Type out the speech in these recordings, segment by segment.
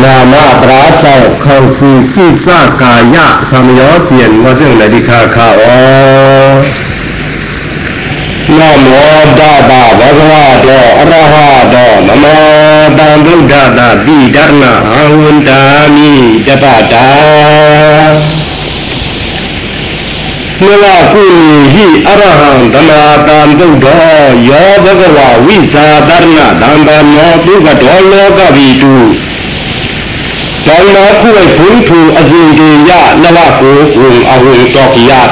နာမပရာချောခေါစုစိစကာယသံယောပြေဝဇ္ဇလတိခါခါဩနမောတတဘဂဝတောအရဟတောနမောတံဗုဒ္ဓတာတိဓမ္မအာဝန္တာမိတပတာနလကုနိဟိအရဟံဓမ္မာတံဗုဒ္ဓယောဘဂဝဝိဇာတရဏဓမ္မမောပုဂ္ဂတောလောကဝိတု นตามิตปะตาเมื่อผู้มีที่อรหังธนาตามตุดอยบกวาวิสาดารณะดังบานโนตุกะโตโลกวิตูตอนมาคุยผุนผูอจิงเกียะนวะกูกุงอาหุตอกยา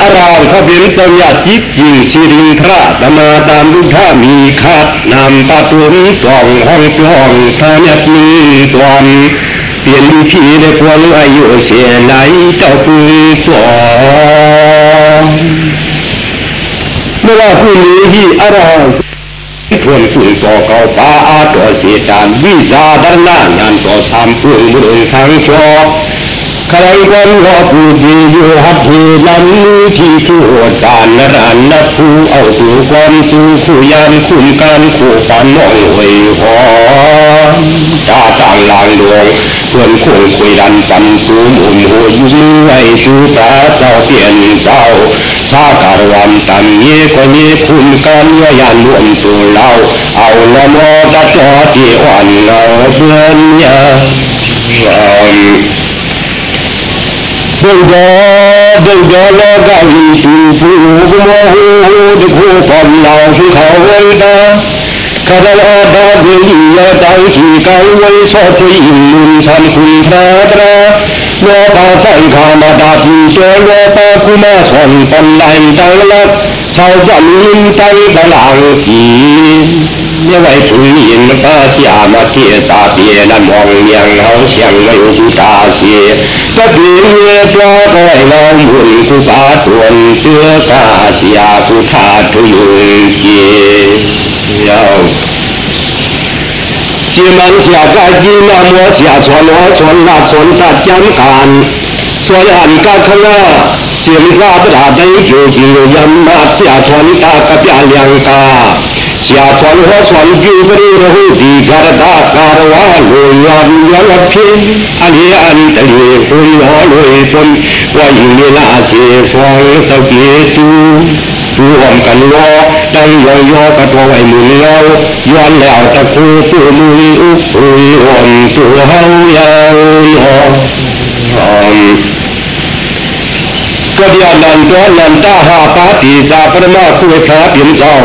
อารามขบินตญาจิตจิงสิรินทระตมาตามรุทธามีคัดนำปะตุนสองห้องปล่องทานัดมีตวนเปลี่ยนผีในควงอายุเสียไหลเจ้าปุงสองเมื่อว่าผู้นี้ที่อาราม ทวนสุนก่อเก่าปาอาตัวเสียตามวิสาดารณางานก่อทำปุ่งบุญทางชอบใครกันว่าผู้ที่อยู่หัดที่ลำที่ทั่วการนรันนัผู้เอาสู่ความสู่คู่ยานคุ้มการคู่ฝันมองหวยหอตาต่างลางดวงเพื่อนคงคุยดันปันสูมุมหัวยิ้มไว้สู่ตาเจ้าเปลี่ยนเจ้า สาการวันตันเย่ก็เย่คุณกันยายานรวมตัวเราเอาละโมตะจอที่อ่อนเราเพื่อนยาบุญยอบุญยอโลกาวิสุภูโมโหจะคู่ความเราที่เขาไว้ตา ရောပါဆိုင်ခါမတာပြီရောရောပါကုမဆွန်ပန်လိုင်းတောင်းလတ်ဆောက်ကြမင်းတိုင်းဗလာဟုစီမြဝိုင်ပူရင်ပါချာမတိအသာပြေနမောင်မြန်ဟောင်းရှံလေဟုတာစီတတိယေပြောတော်လောင်းမူသုပါတွင်သေသာချာသုထာတုယေရောက် ta xia cụ tha tu yung kia yêu chỉ mang xia cái gì mà mua xia chuan hoa chuan là chuan ta chán càn xuôi hẳn các khăn là chiếm ra bất hạ đây kiểu kiểu yam mà xia chuan ta cái bia liang ta xia chuan hoa chuan kiểu cái đi rồi đi cả ta cả hoa lùi yam yam là phiên anh hi anh ta hi phun hoa lùi phun qua những đi là chỉ phong sao kia tu รวมกันล้อ รวมกันรอได้ยอย่อกระตัวไว้มือเลี้ยวย้อนแล้วตะคูตัวมืออุบอุยอ่อนตัวเฮายาวยอนก็เดียวนันตัวนันตาหาปาติจาปรมาคุยพระเพียงเจ้า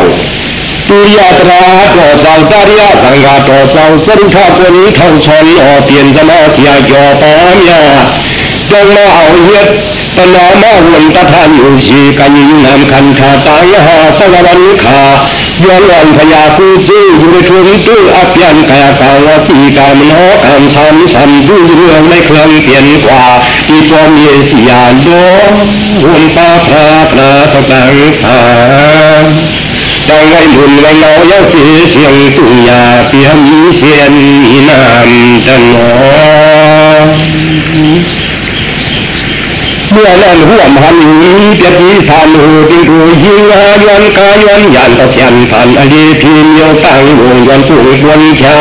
ตุยาตราต่อเจ้าตาริยาสังฆาต่อเจ้าสรุปคนทองชนอเปลี่ยนสมาเสียยอปามยาจงมาเอาเฮ็ด ปนามาวันตะทานอยู่สีกันยิงนำคันขาตายหาสวรรค์ขาย้อนวันพยาคู่ซื้ออยู่ในทุนตื้ออัพยันกายกาวสีกามโนกามชันสันดูเรื่องในเครื่องเปลี่ยนกว่าที่จอมเยสียานโยหุ่นป้าพระพระสตังสาดังไว้บุญไว้เราเย้าเสียเสียงตุยาเปียมีเสียนมีน้ำจันหอ ายันกายันยันตะเพียนผ่านอดีพีเมียวตั้งวงยันสูงบนชา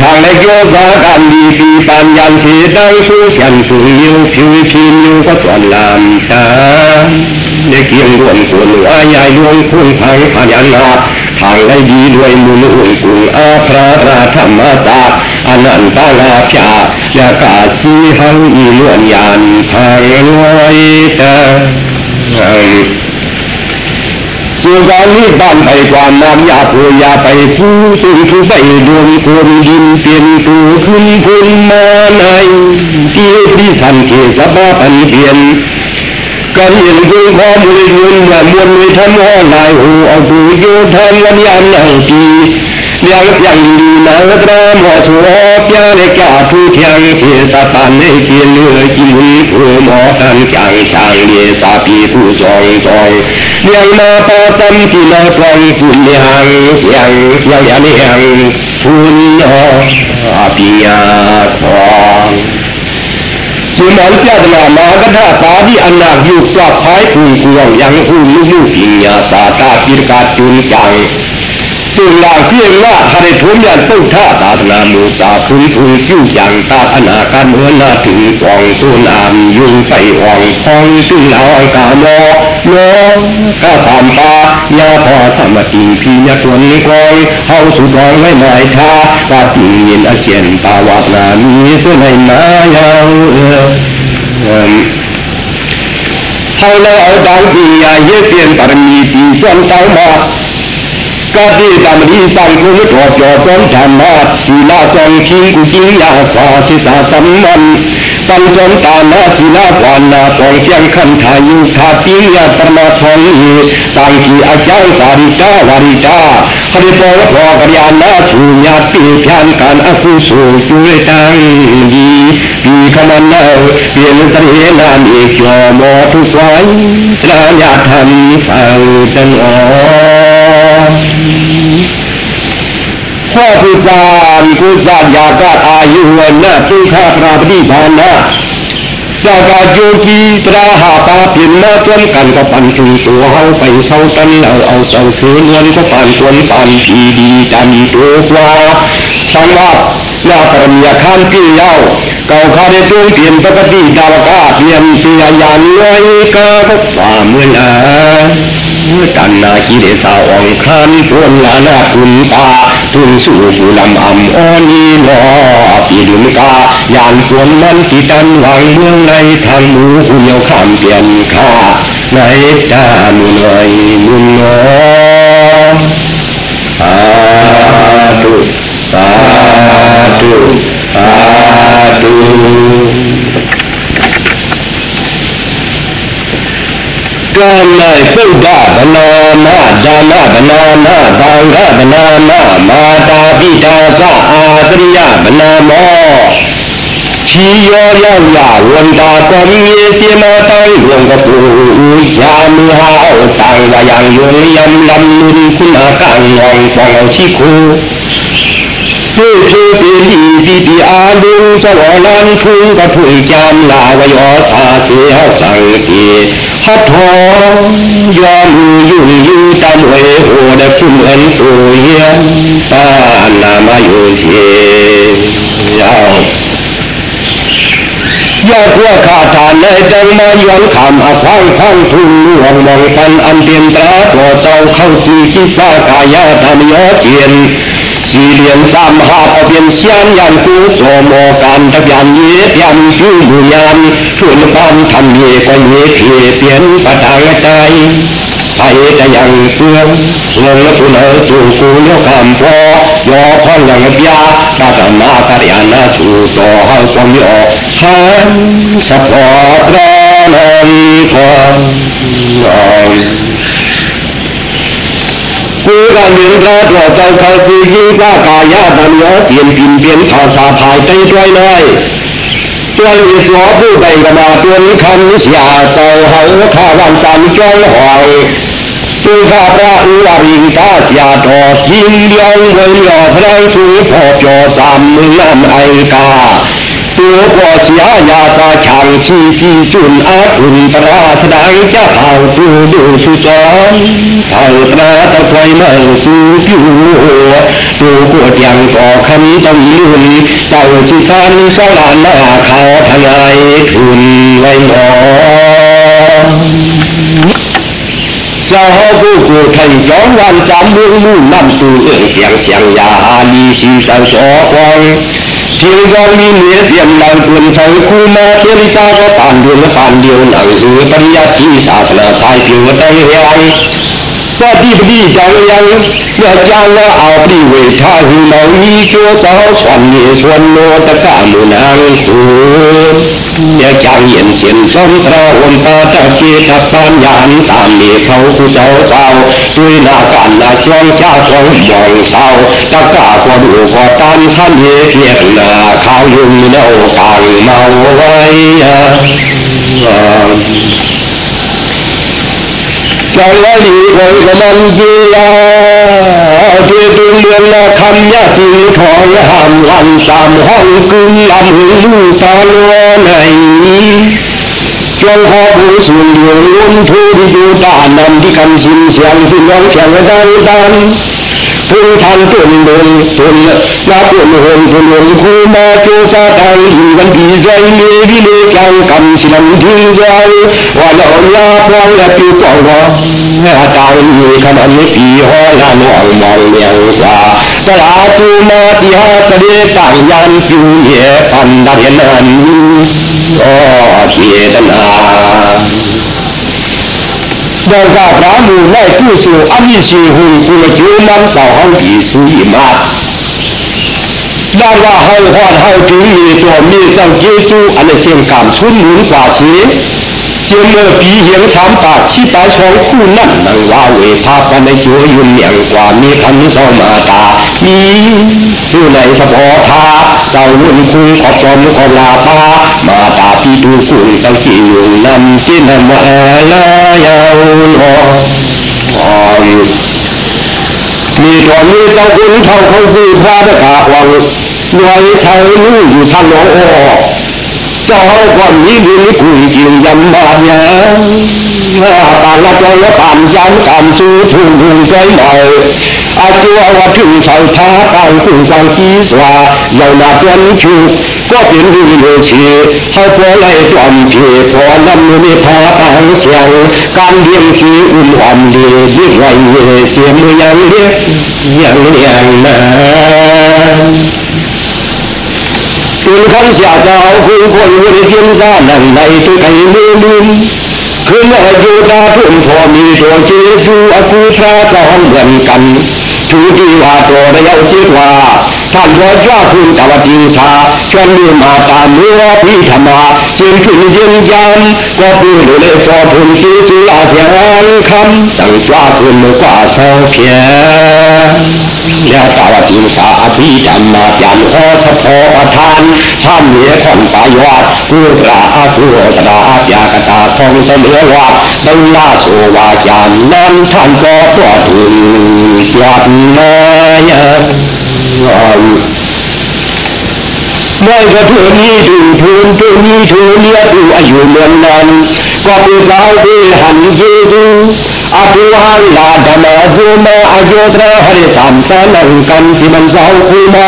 ทางในโยกาการดีปีปัญญาสีดังสู้เสียนสูงยิวผิวพีมิวก็สวนลามตาในเกียงรวมกุลอายายลวงคุณพังพยันนา ทางได้ดีด้วยมุนอุ่นกุลอาพระราธรรมศาสตร์อนันตลาภายากาสีหังอีล้วนยานพังลอยตาส่วนกานี้บ้านไปความน้ำยาผู้ยาไปผู้สูงผู้ไปดวงคนยินเปลี่ยนผู้ขึ้นพุ่นมาในที่ที่สันเกสบ้าปันเปลี่ยน กันเห็นคือพอมือยืนอย่ามวนมือทำหัวลายหูเอาผู้โยธรวันยามหนังทียังยังดีนะพระหมอสัวเปียในกาผู้เทียงเสียสะปันในเกียนเลือกินผู้หมอตันจังช่างเยสาปีผู้จองจองยังมาปอจำที่นาฟองฝุ่นยังเสียงเสียงยันยังฝุ่นอาปียาทอง สุนันเจ้าหน้ามากระทาตาดีอันนักอยู่กว่าพายผู้กวงยังผู้ลูกลูกปิญญาตาตาปิรกาจุนจัง ซึ่งหลังเพียงว่าหาได้ทุนยันต้องท่าตาธนามูตาพุนพุนกิ้วอย่างตาอนาการเมื่อนาถึงกองตุนามยุงไฟอ่องพองซึ่งลาวกาโมโนกาสามปายาพอสมติพียตวนนิกองเฮาสุดองไว้หมายท่าปาติเย็นอาเซียนปาวานามีส่วนในมายาวเออเฮาแล้วเอาดังปียาเยเปลี่ยนปรมีตีจนเต้ามา กาดีตามดีสังคุมถอดจอจนธรรมะศีลาจงคิงกุจิยาสาสิสาสัมมันปัญจนตานาศีลาปานาปองเพียงขันทายุทาติยาปรรมชงอีสังกีอาจารย์สาริกาวาริกาฮริปอพอกริยานาสุญาติพยานการอคุสูจุเรตังดีปีขมันเนอเปลี่ยนตรีนานเอกยอมอทุสวยตราญาธรรมสังจันอ ข้อผู้จารผู้จารยากาอายุวันนะสุขาพระปฏิภาณนะจากาโยกีตราหาปาเพียนมาจนกันก็ปันถึงตัวเฮาไปเศร้าตันเราเอาเศร้าเสือเงินก็ปันจนปันทีดีจันตัวกว่าสังวัดหน้าปรมียข้ามกี่เย้าเก่าคาได้ตัวเปลี่ยนปกติดาวกาเปลี่ยนเสียยานลอยกาก็ฝ่าเมื่อนา กันนาคีเดสาองคันพวนลานาคุณตาทุนสู่ผู้ลำอำอ้อนีนอปีดุนกา ยานสวนมันที่ดันวังเมืองในทางมูหุ่นเยาข้ามเปลี่ยนข้าในตามุนอยมุนนอสาธุสาธุสาธุ กามในสุดาบนามาจานาบนามาบางราบนามามาตาปิตาสะอาตริยบนามอชีโยยายาวันตาก็มีเสมาตั้งรวมกับผู้ยามือหาเอาต่างวาย่างยงยำลำนุนคุณอาการงองฟองที่คูผู้ชื่อเสียดีดีดีอาลุงสวรรค์ทุ่งกับทุ่งจามลาวายอสาเสียสังเกต ฮัททอยอมยุ่งยูตามเวโหดคุณเอ็นตัวเยียตานามาโยเสียาวอยากว่าขาดฐานในจังมาย้อนขามอาฟังฟังทุ่งหลวงมองฟันอันเตียนตราตัวเจ้าเข้าสีคิดฟ้ากายาธรรมยอเจียน สี่เหลี่ยมสามหาเอาเพียนเสียนยันฟูโสโมการตะยันเยียยันยูบุญยันทุนความทำเยก็เยเพียเทียนปะทางใจไปแต่ยังเฟืองเฟืองแล้วกูเลสู่กูเลี้ยวคำพอยอพอนยังยาตาตนาตาริยานาสู่ต่อให้ความยอหันสปอตรนันความยอ มกูกันเรียนราตัวเจ้าเขาคือยิ่งกล้ากายาบันยอเปลี่ยนปินเปลี่ยนภาษาภายใจด้วยเลยตัวอีสอผู้ใดกมาตัวนี้คำนิสยาเจ้าเขาข้าวันจันจ้องหอยตัวข้าพระอุวาริงตาสียทอยิงเดียวไว้หล่อพระสูพอจอสามมือน้ำไอกา ตัวพอเสียยาตาช่างชีพีจุนอาทุนปราสดังจะเผาตูดูสุจรเผาตราตะไฟมาสู่ผิวตัวขวดยังก่อคำต้องยืนเจ้าสิสันสลานหน้าเขาทนายทุนไว้หมอเจ้าผู้กูไทยย้อนวันจำมือมุ่งนำสู่เอื้องเสียงเสียงยาลีสีจันสอคอง เพียงยองมีเหนือเตรียงนางปืนใส่คู่มาเทียนจ้าก็ปานเดียวปานเดียวหนังสือปริยัติศาสนาสายเพียงได้ยัง ว่าที่ปดีจังยังเมื่อจางว่าเอาปรีเวทาหูเรามีโจเจ้าสวนเยสวนโนตะกามุนางสูอย่าจางเย็นเสียนสมตราวนตาตะเกียตับปานยานตามเมเขาผู้เจ้าเจ้าด้วยนาการนาช่องจ้าช่องมองเศร้าตะกาพอดูพอตันท่านเยเพียงนาข้าวยุ่งเน่าต่างเมาไว้ ชาวละลีคอยกมันเจียเพื่อดูเมืองนาคำยาจีทองหามวันสามห้องกึ่งลำ 平常做人多做人，那做人很做人苦嘛，做啥当一个地在内地内讲，干起来听讲，我老呀光呀就光光，那当你看到你比好那忙忙凉啥，那拉住嘛底下这里当然就也办那些难，哦，别的难。两个保姆来读书，阿弥陀佛，我们就能找好耶稣一嘛。那个好话好主意，做面上耶稣，阿那先感出门法师。 เสียงเสียเจียมเมื่อปีเหียงสามปากชี้ปลายช่องคู่นั่นนังว่าเวพากันในจัวยุนเมียงกว่ามีคันสมาตามีอยู่ในสะพอทาเจ้าลุ่นคุยขอบจอมขอลาปามาตาพี่ดูคุยตั้งกี่อยู่นำที่นำมาลายาวลอยมีตัวมีเจ้าคุณเท่าเขาคือพระตะกาวังรวยใช้ลู่อยู่ชั้นโอเจ้ าความนี้ดีคุยกินยำบาดเนี่ยปานละจอยปานยันการซื้อทุ่งทุ่งใจใหม่อาตัวว่าถึงชาวท้าต่างคุณสังกีสวาเหล่านาจวนชูก็เป็นดูโยชีเขาพอไล่ตอมเพียพอนำมือพาต่างเสียงการเลี้ยงชีอุ่นอ่อนดียิ่งไรเสียมือยังเรียกยังเลี้ยงนา อุ่นคำเสียเจ้าคือคนวันเทียนซ่านั่นในตัวไก่มือลืมคือเมื่ออยู่ดาพุ่มพอมีตัวเจสูอคูชาจองเหมือนกันถือที่ว่าตัวระยะจิตว่า ท่านร้อยจ้าคุณตวันจิงชาชวนมือมาตามมือพี่ธรรมาเชียนขึ้นเย็นยามก็ปืนเลยพอทุนที่จุลาเสียงคำจังจ้าคุณกว่าเศร้าเพียและตวันจิงชาพี่ธรรมายันข้อเฉพาะประทานท่านเหนือของปายวัดผู้กราอาผู้ตราอาญากตาของเสมอว่าดังลาโสวาจานนั้นท่านก็ตัวถึงยัดน้อย เมื่อกระถือนี้ดูทูนทูนี้ทูเนี้ยดูอายุเมืองนั้นก็เป็นเราเป็นหันเยดูอาภูหันลาดมาจูมาอายุตระหริสามสนังกันที่มันสองคูมา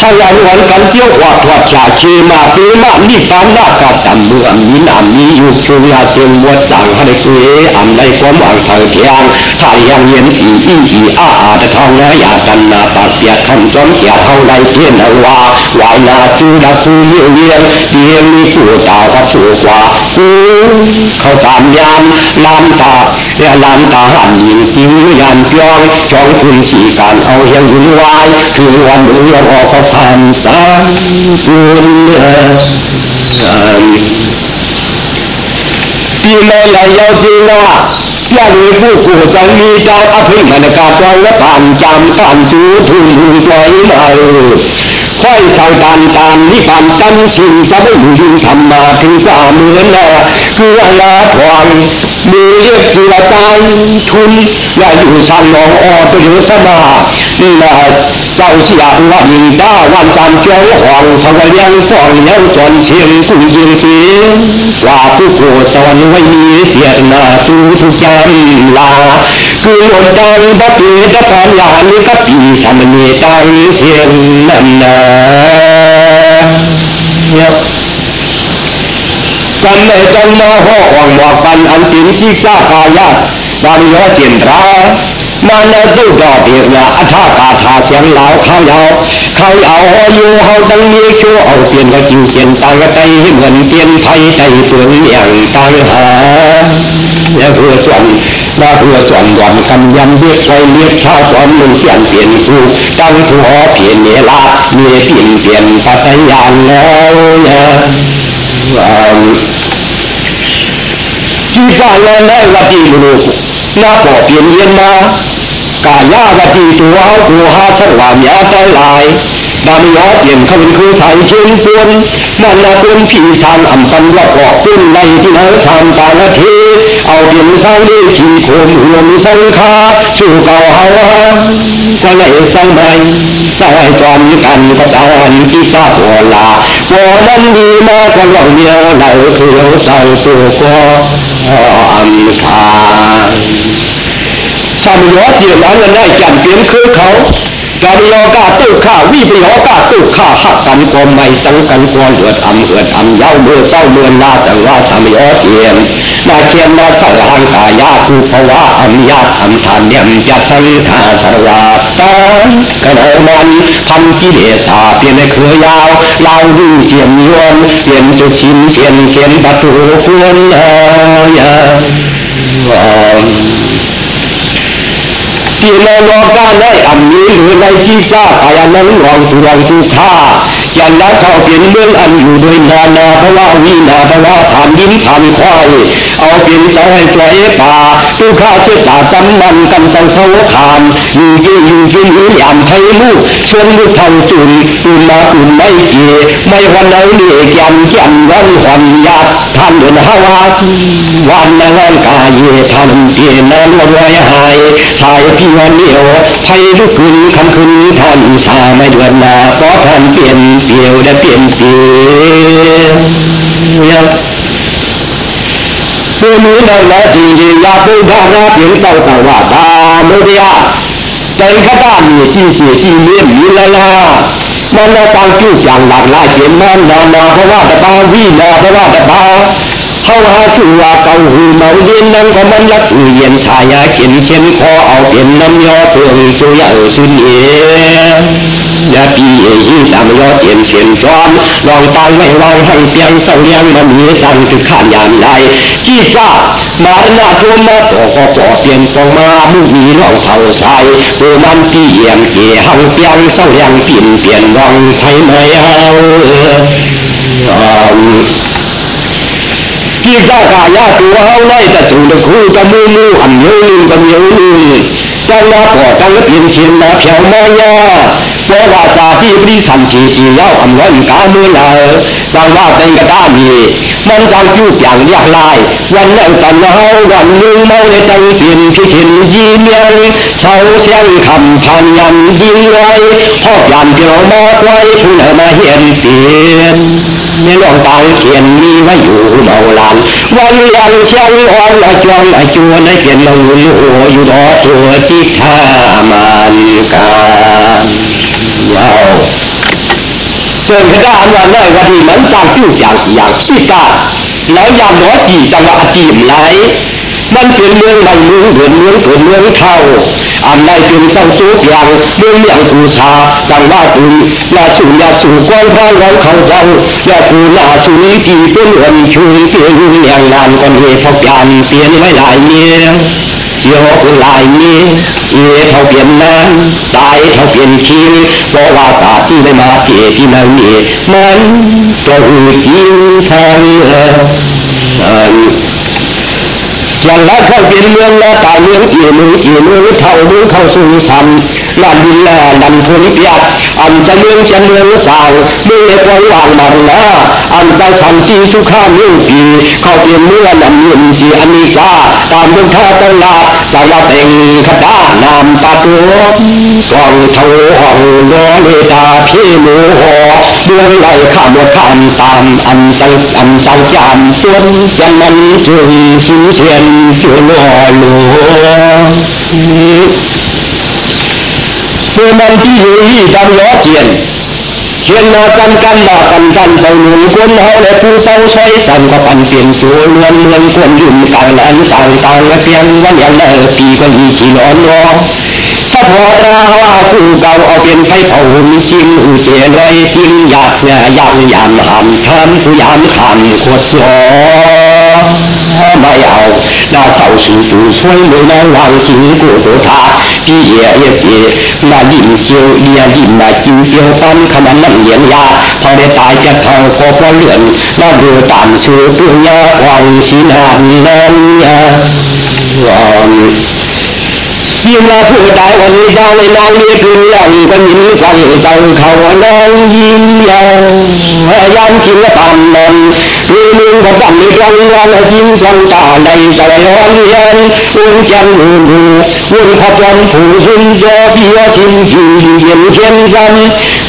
ยโยวังโลตาออกให้ใหญ่ไม่กลัวเพียนหลานกลางต้นภายใจกว่าใจวนวนลอยลองลาในขึ้นคนหงพัง ถ่ายยังเย็นสีอีอีอาอาตะทองน้อยากันนาปากเปียกคำจอมเสียเท่าไรเทียนอวาวายนาจูดาสูเยี่ยวเยี่ยงเดียงมีสู่ตาก็สู่กว่าคูเขาตามยามลานตาเรียลามตาหันยิงยิงยานจองจองคุณสีการเอาเฮียงวุ่นวายคือวันเรื่องออกเขาผ่านสามคืนเดือนปีเลยยาวจีน่า ย่ามีผู้กูจังมีเจ้าอภิมันกาตองและผ่านจำผ่านสูทุนทุนสอยมาค่อยสั่งกานตามนิพานตั้งสิ่งจะไม่ยู่ยิ่งทำมาถึงฝ่ามือนาคืออาลาทองมีเรียกจุลตายทุนอย่าอยู่สั่งนองออตัวอยู่สมา วันจันทร์เจ้าห่องสวัยยังฟองยังจนเชียงกุยิงสีว่าผู้โกสวรรค์ไว้มีเสียนาตูทุกยันลาคือหมดดังบัดเดตปานยานิกัปีสามเนตังเสียงนันนากันในจังมาห่อห่องบอกกันอันสินที่กล้ากายาบาริยเจนรา มาในตู้ดอเดียร์อัฐากาถาเสียงเหลาข้าวยาวข้าวยาวอยู่เฮาดังนี้ชั่วเอาเสียนก็จิวเสียนตางก็ใจเหมือนเตียนไทยใจเปลืองอย่างตางหาและเพื่อส่วนและเพื่อส่วนหวันคำยำเรียกไว้เรียกชาวสอนมึงเสียนเปลี่ยนกูตั้งหัวเพียนเนลาเมียเปลี่ยนเปลี่ยนปัจยานแล้วเนี่ยที่จานแล้วได้วัดีลูกหน้าปอเปลี่ยนเย็นมา กายาวดีตัวเอาตัวหาสวามยาแต่ลายดามยอเจียนเขาเป็นคือไทยเชียนปวนมันนาเป็นผีชานอ่ำปันว่าเกขึ้นในที่นั้นชานตาละทีเอาเพียงสร้างดีขี่โคมรวมสังคาสู่เก่าเฮาก็เลยสร้างใหม่สร้างจอมกันก็จานที่ซาหัวลาหัวนั้นดีมากกว่าเราเดียวเราคือเราสร้างตัวก็อันคยอเจียนอันนั้นได้จำเป็นคือเขาการยอกาตู้ข้าวิปยอกาตู้ข้าหักกันกอไม่สังกันกวนเหือำเหือดอำเย้า เมื่อเจ้าเมื่อนาแต่ว่าสามยอเจียนนาเกียนนาสังหังกายาคูภาวะอำยาทำทานเนียมจัดสังฆาสวาตากระโมันพันกิเลสาเปลี่ยนในเครือยาวลา วดูเจียมยวนเปลี่ยนจุดชินเสียนเขียนประตูควรเอยที่ในโลกาในอันนี้หรือในที่ทราบอายันนั้นหวังสุรังสุธายันละเขาเป็นเรื่องอันอยู่โดยนานาเพราะว่าวินาพราะว่าผ่านดินผ่านควาย เอาเป็นเจ้าให้ตัวเอป่าตุข้าเจ้าป่าจำมันกันสังสวขามอยู่ยืนอยู่ยืนอยู่ยามไทยลูกชวนลูกทำจุนตุนมาตุนไม่เกี่ไม่วันไหนเรียกยันยันวันหวันยาท่านเดินหาวาวันนางกายเยท่านเตียนนั้นวันไว้หายชายพี่วันเดียวไทยลูกคืนคำคืนท่านชาไม่เดือนนาเพราะท่านเปลี่ยนเปลี่ยวได้เปลี่ยนเปลี่ยวผู้นี้เราละจริงจริงยาผู้ดาราเปลี่ยน စေမူတော်လည်းဒီကြီးရာပုဒ္ဓနာပြင်းတော့တော်ဝါဒါမောတရားတိခတမီရှိရှိရှိလေးမီလာလာမနောပေါင်းကျူဆောင်လာလာကျင်းမနောနောဘဝတပါဝိနောဘဝတပါဟောဟာသူဝါကောင်းဟူမောင်းရင်နံကမန်လက်ဥယင်စာယာကျင်းချင်းခေါ်အောင်ကျင်းနံယောသူသူရအစွန်းရေ อย่าปีเขียนคอเอาเปลี่ยนน้ำยอเอยาเออสุนเอยาปีเอยี่ตามยอเจียนเฉียนจอมลองตังไม่วางให้เปียงเสาเลียงมันมีสังคือข้ามยามใดกี่จ้ามาหน้าตัวมาต่อก็ต่อเปลี่ยนฟองมามุมีลองเท่าใส่ตัวมันปีเอียงเกี่ยหังเปียงเสาเลียงปลี่นเปลี่ยนวังไทยไม่เอากี่จ้ากายาตัวเอาไล่แต่ถูกคู่จะมูมูหันเยอะนึงกับเยอะนึงจังละก่อจังละเปลี่ยนเชียนมาเพียวมายา เพราะว่าจาที่ปริสันจีจีเย้าอำร้อนกาเมื่อไหร่จังว่าเป็นกระด้ามีมันจังจูบอย่างยากลายวันนั้นตันเฮาวันนึงเมาในจังเปลี่ยนที่เห็นยีเมียงเช้าเชียงคำพันยันยิงไว้หอบยันเดียวมาไว้ผู้ไหนมาเห็นเปลี่ยนในหลวงตาเขียนมีไว้อยู่เบาลานวันยังเชียงอ่อนละจวงละจวนในเขียนเราลูอยู่ดอตัวที่ท่ามันกา รยาวเกินกระดานวันได้วันนี้มันจางจู้อย่างอย่างสิกาแล้วยามร้อยปีจังหวะตีมไหลมันเป็นเมืองใหม่เมืองเดือนเมืองเกิดเมืองเท่าอันใดเป็นเจ้าจูกอย่างเมืองอย่างสูชาจังว่าตุนยาสูยาสูกวนพานร้องเขาเจ้ายาปูนาชุนปีเป็นเงินชุนเปลี่ยนอย่างนานคนเหตุพบยานเปลี่ยนไว้หลายเมียเกี่ยวกับลายนี้เอเท่าเปลี่ยนนั้นตายเท่าเปลี่ยนคิงเพราะว่าตาที่ได้มาเกที่นั่นนี่มันก็อืดยิงทางเอออย่างละเข้าเปลี่ยนเมืองละตายเมืองเกี่เมืองกี่เมืองเท่าเมืองเข้าสู่ซ้ำ ลันดินแลลันพุนเปียกอันจะเมืองจะเมืองสางเมืองเล็กวางวางบังนะอันจะสันติสุขาเมืองปีเข้าเป็นเมืองลำเมืองจีอเมริกาตามเมืองท่าตลาดจังหวัดเองขดานามปะตัวกองเท่าห้องโนเลตาพี่หมูหอเมืองไหลข้ามข้ามตามอันจังอันจังจามส่วนยันมันจึงสินเสียนจุลอหลว ตัวมันที่อยู่ที่ดำล้อเจียนเขียนมากันกันมากันกันเจ้าหนุนคนเฮาและผู้เต้าใช้จันก็ปันเปลี่ยนสูเมืองเมืองคนยุ่งต่างแหลนต่างต่างและเพียงวันอย่างเดิมปีก็มีขี้ร้อนรอสะพอราว่าคือเก่าเอาเป็นไฟเผาหุ่นจิ้มอุเสียร้อยจิ้มหยาบเนี่ยอยางยามหำทำผู้ยามขันขวดซอไม่เอา ดาเสาสีตูช่วยมือน้องวางจิงกูตัวทาพี่เอ๋เอ๋เอ๋มาดิ่มเกียวเดียดิ่มมาจิวเกียวันขมันนั่งเหยียนยาพอได้ตายจะทองคอพอเหลือนน่าดูตามชื่อเพื่อยาควางชีนานนั้นยายิ่งมาผู้ใดวันนี้ดาวในนางเรียกเรื่องก็ยินฟังเจ้าเขาน้องยิ้มยาวยันกินละปันน นมีมึงก็ตั้งมีกลางวันจิ้มจังตาในใจร้อนเย็นอุ่นจังหูหูอุ่นพัดวันผู้ชุ่มเจอเพียชิมอยู่เย็นเช่นกัน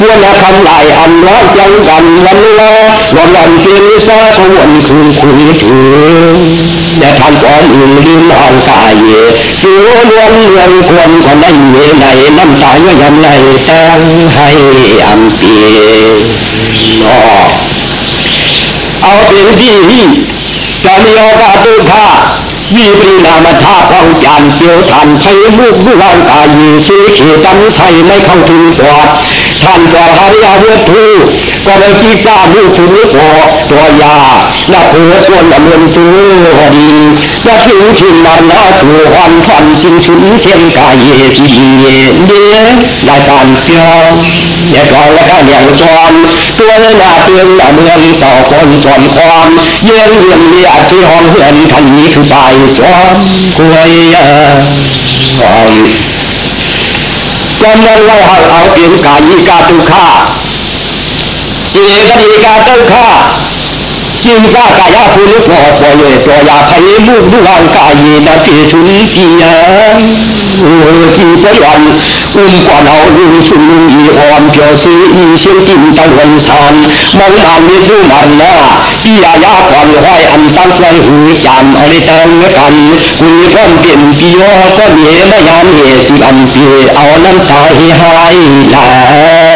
วันละคำลายอันร้อนจังกันวันละวันวันเพียงซาขวันคืนคุยถึงและท่านก่อนอื่นลืมห้องกายเย่จู่ล้วนเรื่องควรก็ไม่มีในน้ำตาย่ยยำไหลแสงให้อันเปียนอ เอาเป็นที่ที่จะมีโอกาสดูท่ามีปรินามธาของจานเกียวทันไพมุกผู้ร่างกายสีขีจำใส่ไม่เข้าถึงตัวท่านจอหายาเวทู ก็เลยที่กล้าดูถึงตัวตัวยาและผัวตัวละเมือนซื้อดีและถึงถึงมันละถูกวันฟันสิ้นสุนเทียนกายเยทีเยเดียรายการเพียงอย่าก่อนและการอย่างจอนตัวหน้าเตือนละเมืองต่อคนสอนความเยี่ยงเยี่ยงเรียที่ห้องเหือนทันนี้คือไปจอมคุยอ่อนกำลังไล่หักเอาเปลี่ยนกายกาตุฆ่า สียกดีกาตุฆ่าจิงจ้ากายาคุณฟอฟอยตัวยาไทยลูกดูร่างกายนาทีสุนทียาจีปยันอุ้มก่อนเอาลุงชุนลุงอีออมเปียวซีอีเชียงตินตะวันสานมันมันมีผู้มันนะที่ยายาก่อนห้อยอันตั้งใจหูจำอะไรตั้งกันคุยก้อนเปลี่ยนปีโอก็เหนียมายามเหตุอันเปียเอาน้ำตาให้หายแล้วช่วย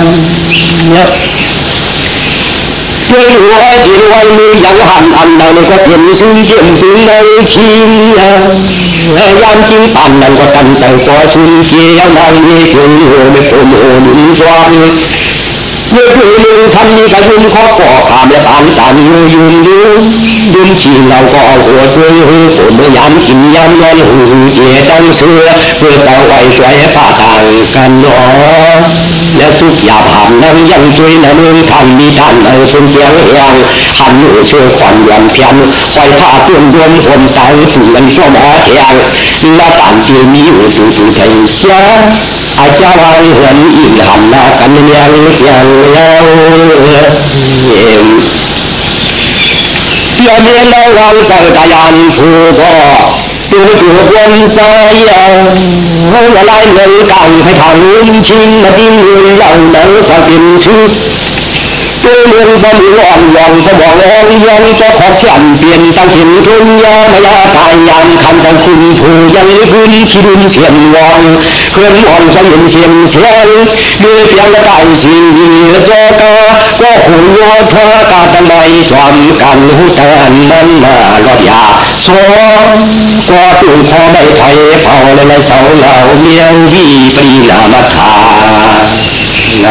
หัวจิตวันมือยังหันอันนั้นก็เห็นซึ่งเยี่ยมซึ่งในขี้ยามจริงปันนั้นก็ตั้งใจก็ซึ่ง เมื่อผู้หนึ่งทำนี้ก็ยุ่งข้อก่อขามและผ่านการยืนยืนยืนยืนขี่เราก็เอาหัวช่วยหูฝนยามกินยามนอนหูเสียต้องเสือเพื่อเอาไว้ช่วยผ้าต่างกันเนาะและสุขยาผ่านนั้นยังช่วยนะเมืองทำมีท่านเอาสุนเสียงเอียงหันหูเชื่อขวัญยันเพียนคอยผ้าเพื่อนรวมคนสายฝืนชั่วหมอเทียงและต่างเทียมีอยู่ดูดูใจเสีย อาจารย์เห็นอีกหันหน้ากันเลี้ยงเสียงแล้วเอ็มเพียงเรียนระวังจักรยานผู้ก็ตัวอยู่บนสายยาวละลายเงินกันให้ทางชิงมาดิ้นเงินเหล่านั้นสักสินชื่อ ตัวเมืองสมอ่อนยองสมองอ่อนยองจะขอฉันเปลี่ยนตั้งหินทุนยามายาตายยามคำสังคุณผู้ยังพื้นคิดุนเสียนวองเคลื่อนอ่อนสยินเสียนเสียนเมื่อเพียงกระต่ายสีเจอกาก็หูโยธากาตันใบสวมกันหูแทนมันมาลอดยาสองก็ตุ่นพอไม่ไทยเผาเลยในเสาเหล่าเมียงวีปรีนามาทาใน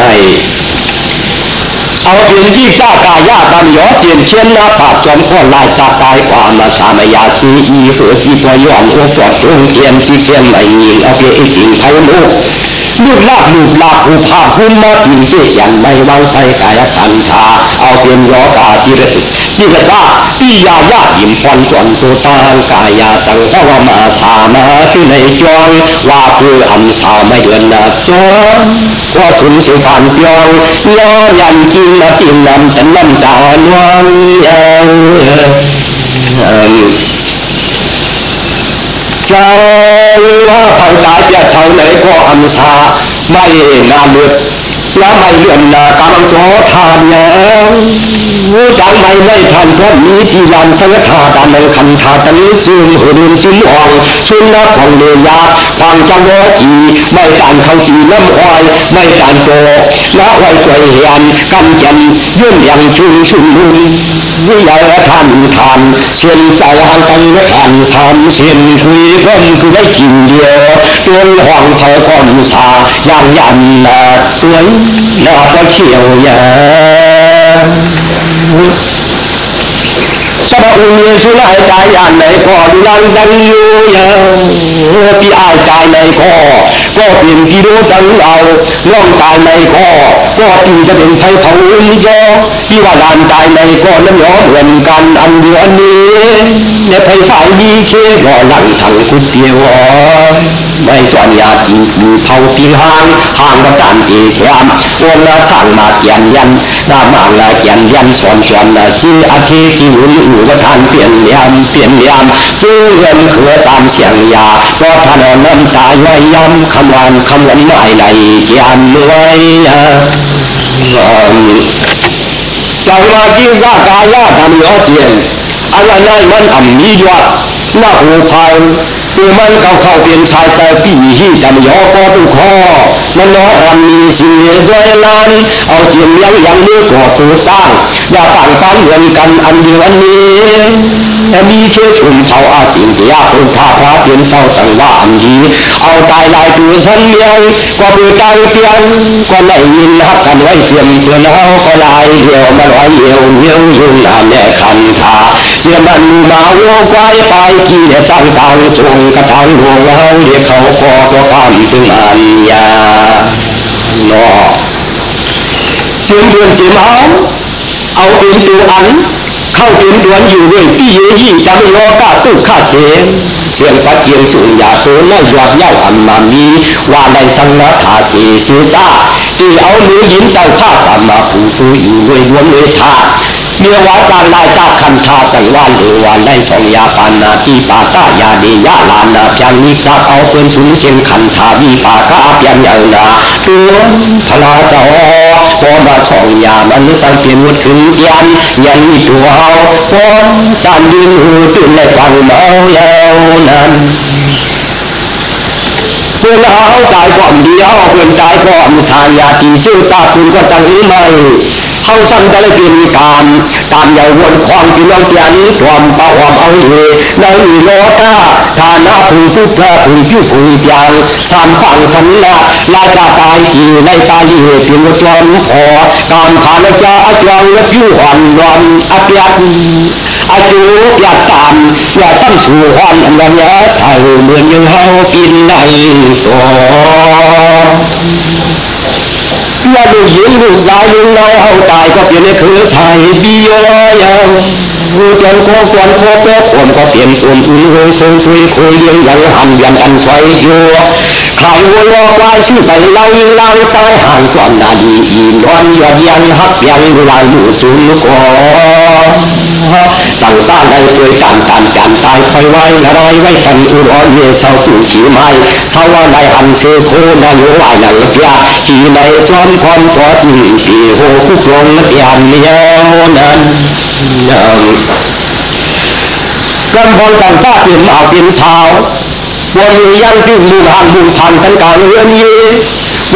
เอาเพียงที่จ้ากายากันยอเจียนเชียนนาผาจอมข้อลายตาตายความมาสามยาสีอีเสือสีพย้อนโอ้ปอดตรงเทียนสีเชียนไหลยิงเอาเพียงอีสิงไทยลูก ลูกลาบลูกลาบผู้ภาคพุ่มมาถึงเจียันไม่เวาใส่กายคันธาเอาเพียงยอกาที่ระที่ระซาที่ยาญาหิมพรส่วนตัวตางกายาตังพระมาสามาที่ในจองว่าคืออันสาไม่เดือนนาจองก็ถึงสิฟันจองย้อยันกินมาตินนำฉันนำตาลวงใจว่าทางกายเปียทางไหนก็อันสาไม่นาเลือดแล้วไม่เลื่อนนาตามโสทานแล้วจังไม่ไม่ทันเพราะมีที่ยันสังฆาตานในคันธาสันซึมหืนจิ้มอ่องชุนนักของเดียาฟังจังโวจีไม่การเขาจีน้ำควายไม่การโกละไว้ใจเหียนกันจันยื่นยังชุนชุนลุน วิยาทานทานเสียนใจหันตังทานทานเสียนคุยพ้นคือได้กินเดียวตัวห่องเผาก่อนสาอย่างยันละสวยนาก็เขียวยา สระอุเมียสุรายกายอย่างไหนพอดุลังดังอยู่ยังพี่อายใจยในคอก็เปลี่ยนพี่รู้ดังเอาล่องตายในคอก็จึงจะเป็นไทยเผาอุยยอพี่ว่าดานตายในคอนั้นย้อนเหมือนกันอันเดียวอันนี้ในไทยสายมีเคหล่อหลังทางคุดเสียวไม่สอนยาจีบเผาตีหางหางประสานเอกรามวงละสั่งมาเกียนยัน ดามังละเกียนยันสอนสอนละชีออาทิที่อยู่อยู่ก็ทานเปลี่ยนเลียมเปลี่ยนเลียมซื้อเงินเขือตามเสียงยาก็ทานน้ำตาย่อยย้ำคำวันคำวันไม่ไหลเกียนรวยจังมากิ้งซากายาทำยอเจียนอะไรนั่นมันอ่ำมีดวดหน้าหูพาย ตัวมันเขาเข้าเปลี่ยนชายใจปีหีจำยอก็ตุคอมันน้ออ่อนมีสิ่งจอยลานเอาเจียมยังยังมือก่อตัวสร้างอย่าต่างฟันเหมือนกันอันเดียวอันนี้แต่มีเชื่อชุมเผาอาสิงเสียคุณพาพระเปลี่ยนเศร้าสังว่าอันดีเอาตายลายตัวฉันเมียงก็เปตังเตียงก็ไม่ยินหักกันไว้เสียมเพื่อนเอาก็ลายเดียวมาลอยเดียวเยี่ยวยุ่งหน้าแม่คันทา เสียมันมาวัวควายไปกี่จังตังจงกระทังหัวเราเรียกเขาพอก็คำถึงอันยานาะเจียมเดือนเจียมเอาเอาเป็นตัวอันเข้าเป็นดวนอยู่ด้วยพี่เยี่ยี่จำโลกาตู้ข้าเชนเสียงปัดเยียงสูงยาโซน้อยอดเย้าอันมามีว่าในสังนาถาเสียชื่อจ้าที่เอามือยิ้มตั้งท่าตามมาผูฟูอยู่ด้วยรวมเวทา เมียวาการได้จ้าคันทาใจว่าเหลือวันได้สองยาปานาที่ปาตายาดียาลานาพียงนี้จักเอาเป็นสูงเสียงคันทาวีปากาพียงอย่างนาตัวพลาเจ้าพอมาสองยามันสังเกตวุถึงยันยันมีตัวเอาพอการยืนหูตื่นในฟังเมาแล้วนั้นเพื่อนเอาตายก่อนเดียวเพื่อนตายก่อนชายาตีชื่อซาคุณก็จังนี้ไม่ เขาสั่งได้เป็นการตามเยาววนความที่น้องเสียนี้ความปาความเอาเหในโลกาฐานะผู้สุดแท้ผู้ชื่อผู้เพียงสามฝั่งสันนาลาจาตายทีในตาลีเพียงจอมขอการผ่านจาอาจองและผิวหอนรอนอาเปียอาจูอยากตามอยากช่างสู่หอนอันนั้นแล้วใช่เหมือนยังเฮากินในตัว ว่าลูกหญิงลูกชายลูกน้อยเอาตายก็เปลี่ยนในคือชายบิโยยังผู้จนโคฟวนโคเป๊ะคนก็เปลี่ยนส่วนอื่นเลยคุยคุยคุยยังยังหันยันอันสวยอยู่ ขายวัวลอวายชื่อไปไล่ไล่สายห่างส่วนนาดีอีนอนยอดยันฮักยังลายอยู่สูงกอสั่งสร้างให้เคยการการการตายไฟไว้ละไรไว้กันอุรอนเยชาวสู่ขีไม้ชาวว่าในหันเซโคนาโยวายนังเปียขีในจอมคอนขอจีปีโหคุกลงเตียนเมียวนั้นกำพงสั่งซาเปลี่ยนมาเป็นชา ววันยังที่มูลหันบุญทันทั้งการเรือนยี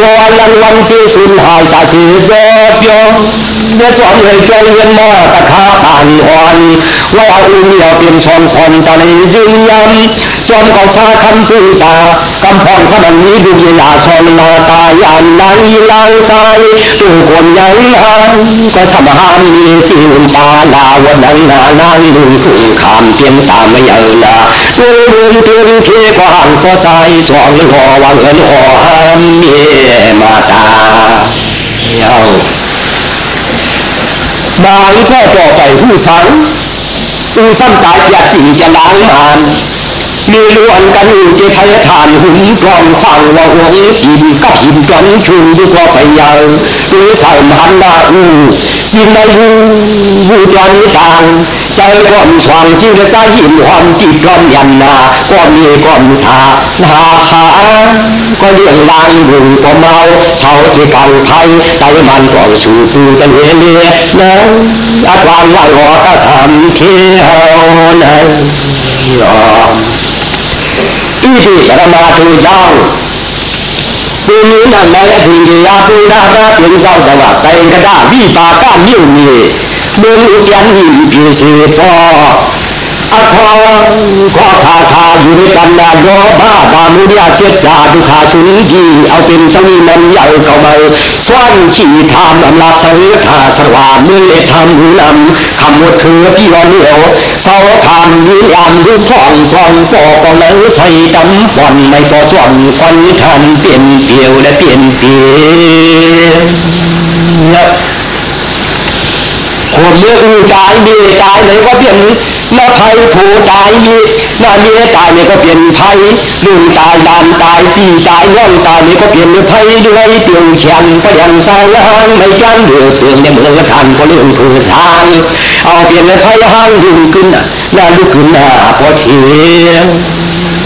วันนั้นวันที่สุนหายตาสีจอบยอเมื่อสอนเลยจอยเรียนมาตะคาผ่านอ่อนว่าเอาอุ้งเดียวเป็นชอนคอนตะในยืนยันชอนของชาคำพูตากำพองขนาดนี้ดูยีลาชอนนาตายานนางยีลางตายดูคนยังหางก็สมหามีสิวตาลาวันนั้นนานางลุงสุขามเพียงตาไม่เอานา ดูเมืองเพียงเทฟางก็ใจสองหอวังเอินหอหามเมียมาตาเยาบางก็ต่อไปผู้สังอูซ้ำตายอยากสิ่งจะล้างมาน มีล้วนกันอยู่ที่ไทยฐานหุ่นกองฟังว่าหวงหินกับหินจอมชุนที่พอไปยาวหรือใส่มันดาอูจินในหูหูจวนต่างใจก่อนสว่างที่จะใจหินความที่กลอมยันนาก็มีก่อนสาหาหาก็เลี้ยงลางอยู่ก็เมาเท่าที่กังไทยใจมันก่อนสู่สู่กันเลียนะอัดวางว่าหลอกก็ทำเที่ยวนะยอม ဣတိပရမသူကြောင့်သူမင်းနာလည်းအထွေထွေရာသူသာသာပြုံးသောသောကင်ကတဝိပါကမြို့မြေမင်းဥပ္ပယံဤပြေစီတော်าวิปาก้ามิ้วมีเมือทยานหินปีสีพออาทองก็คาคาอยู่ด้วยกันนะโยบ้าบามุริยาเชิดจาดุขาชุนทีเอาเป็นสวีมันใหญ่เข้ามาสวรรค์ขี่ทามอำลาเสือขาสวาเมื่อเลทำหูนำคำวดคือพี่วันเหลียวเสาทานวิญญาณรูฟองฟองฟอก็เลยใช้ดำฟันไม่ฟอส่วนฟันทันเปลี่ยนเปลี่ยวและเปลี่ยนเปลี่ยนคนเมื่ออือตายเมียตายเลยก็เปลี่ยนนี้าภัยผูตายมีนาเมียตายเนี่ยก็เปลี่ยนภัยลุงตายดานตายสี่ตายย่องตายเนี่ยก็เปลี่ยนภัยด้วยเตียงเขียนก็ยังสร้างห้างไม่จันเดือดเสียงในเมืองทันก็เรื่องคือทาง เอาเปลี่ยนภัยห้างลุงขึ้นน่ะน่าลุกขึ้นหน้าพอเทียง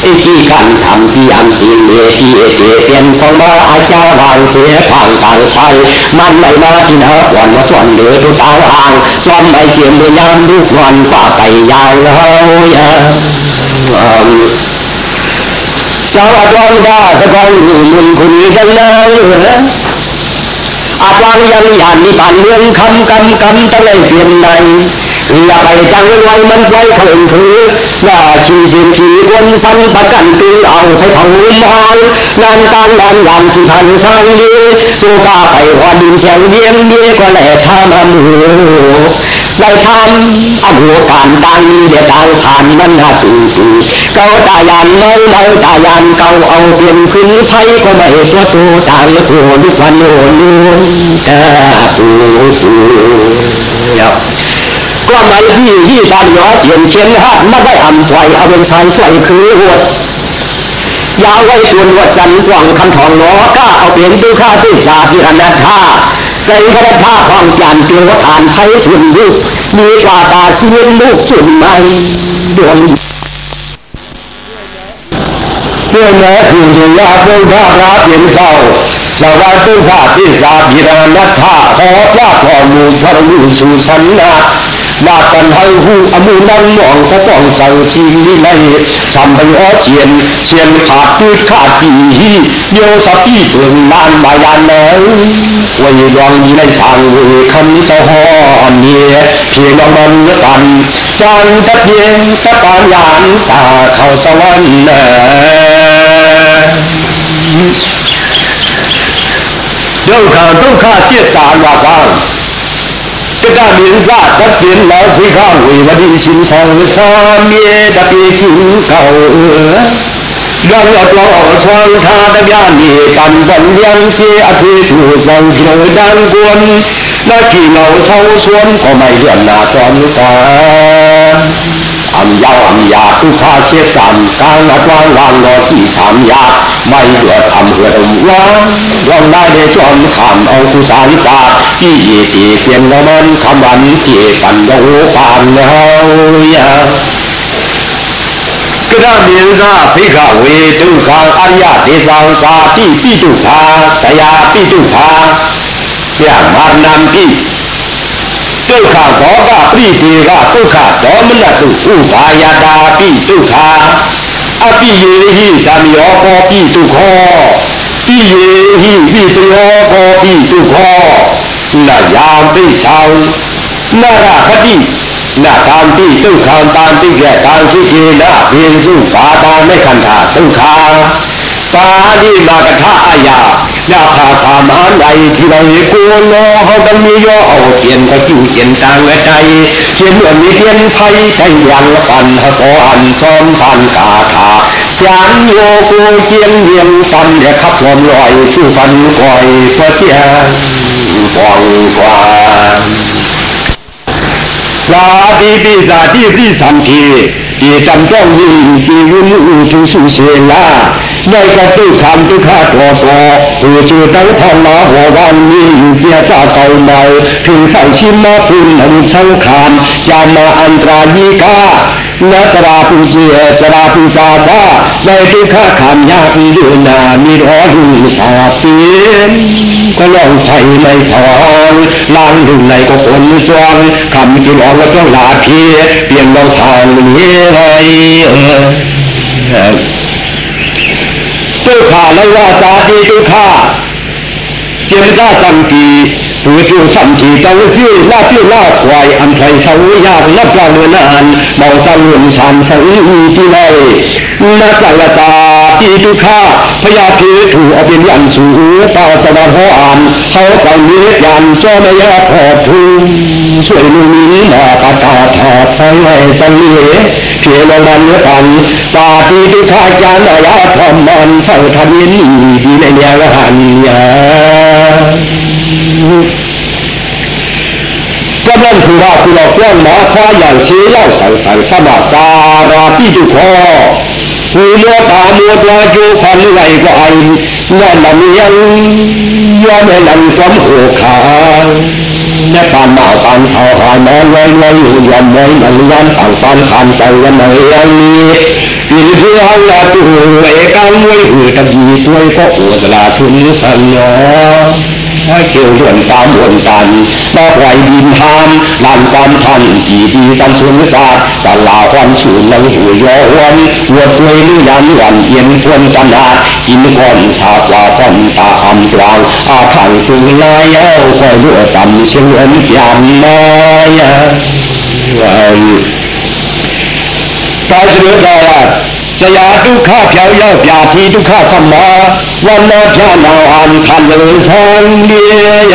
ไอ้ที่กันทำที่อันที่เมที่เอเสียนฟองมาอาจารย์วางเสียทางต่างชายมันไม่มาที่นาก่อนมาส่วนเหลือทุกทางห่างจอมใบเทียมเมือยามลูกวันฝ่าไปยางเฮายาสาวดวงดาสะกองอยู่มุนคุณกันนาเหลือ อาวางยังยานนิพานเมืองคำคำคำตะเลยเพียงใดอย่าไปจังไว้มันไว้เขินคือว่าชีสินชีคนสันประกันตีเอาให้เผามางงานการงานยามสุพันสร้างยีสู้กาไปว่าดินเสียงเยี่ยงเยี่ยก็แหล่ทามาหมื อไว้ทำอหัวการตังเดียดางผ่านมันหาตูตูเกาตายานน้อยน้อยตายานเก่าเอาเปลี่ยนขึ้นไทยก็ไม่ตัวตูต่างละตัวดุฟันโอนนูนตาตูตูก็ไม่ที่ที่ตามยอเจียนเชียนหัดม่ได้อ่ำไฟเอาเป็นสายสวยคือหัวยาวไว้ตัววัดจันทร์สว่างคำทองล้อก้าเอาเปลี่ยนดูข้าที่สาที่รันดาท่า ใจพระท่าของจานเตียวทานไทยสุนยุมีกว่าตาเชียนลูกสุนไม่ดวงเพื่อแม้ผู้ดูยาเป็นพระราเปลี่ยนเศร้าสวัสดิ์พระที่สาธิรานัทธาขอพระข้อมูลพระรูสู่ชันนา ว่ากันให้หูอมูนั่งมองก็ต้องเสาชีวิไลทำให้อ้อเชียนเชียนขาดคือขาดจีฮีโยสักที่ถึงนานบายานแล้ววัยองในทางเวคันตะหอนเนียเชียนมันกันการตะเพียนตะการยานตาเขาสวรรค์เรื่องข่าวต้องฆ่าเจี๊ยตาว่าบ้าง 这个面纱，一片老水卡，为了你心肠，三夜的别情愁。让我躲到穿下的家里，单身两姐，别处相亲，单。ta chỉ ngồi thâu xuân có mày hiện là xuân sơn thằng giàu thằng già, cứ pha chết sẵn sang nó qua làng nó chỉ sẵn già mày vừa thầm vừa đồng giang. Lòng đại để chọn phản ông chú sáng ta chỉ chỉ chỉ phiền nó nên thăm bắn chỉ sẵn đâu phản hôi cứ đang biến ra phi cả về thương sang tan nhà thế sang ta chỉ phi chủ ta ta nhà phi chủ ta ยากผ่านนามที่สู้ข่าขอข้าพี่ทีข้าสู้ขาขอมันละสุสู้พายาตาพี่สู้าอาพี่เยหีสามีอคอพี่สุคอพี่เยหีพี่สุอคอพี่สุคอน่ะยามพี่เทานาราคดีน่ะทางที่สู้ทางตามที่แกทางที่เกนะเพียงสู้ฟ้าตาไม่ขันตาสู้างาที่มากระทะอาญา 那他妈来提到你过了，跟你要钱的就现在在，见了你电台在两岸和河岸转盘嘎嘎，想我过见两岸的他过来就跟怪说见光光。咋地地咋地地三皮，地三壮硬，地稳稳就是些啦。 ได้กระตุ้นทำที่ข้าต่อสอผู้ชื่อตั้งพองล้หัววันมีอยู่เสียซาเก่าเม่ถึงสั่งชิมมาพุนหันช่างขามยามาอันตรายิกานัตราปุเสียตราปุสาตาได้ที่ข้าขามยากยืนนามีร้อหูสาเสียนก็ลองใส่ในทองล้างดึงในก็ฝนสวงคำกินออกแต้องลาเพียเปลี่ยนรองสาวนี้เลยเออ ตุขาในว่าตาดีตุขาเจริญาสังกีผู้ชูสัมทีเจ้าชื่อลาชื่อลาควายอันไทยเสายากนับเราเนื้อนานเมาสังเงินชานสังอีที่ไรนักจังตาที่ทุกข้าพยาธิถูเอาเป็นยันสูงตาสมาหอ่านเขาตังเลี้ยยันเจ้าไม่ยาขอบทุนช่วยลุนี้มาประกาศถอดไฟให้สังเลี้ย เพียงวันอกันตาที่ทุกข้าจานอายาทอมมันเฝ้าทันยินดีในเนียหันยาก็นั่นคือว่าคือเราเฟื่องหมาค้าอย่างเชี่ยวสังสังสมาตาราพี่จุคอหูเลือตามัวตัวจูฟันไหลก็ไอนั่นลำยังย้อนในหลังความโหขา และปานหมาปานเอาหายมองไว้ไว้อยู่ยันไว้มันยันต่างปานขานใจกันในยังนี้ปีเพื่อนละตัวเอกังไว้หือตะกีช่วยก็อวดลาทุนสัญญาถ้เกี่ยวเรื่องตามวนตันนอกไหวดินทาม ลานความทันจีดีตันสุนศาสตลาความสูงในหัวยอวันวัวตัวลือยันวันเย็นควรกันนากินก่อนชาปลาฟันตาอัมกลางอาขังตึงลายเอาคอยรั่วต่ำเชียงอันยามมายาตายเสือดาจะยาทุกข้าเพียวยาวยาทีทุกข้าสมาวันนาชานาอันคันเลยทางเดีย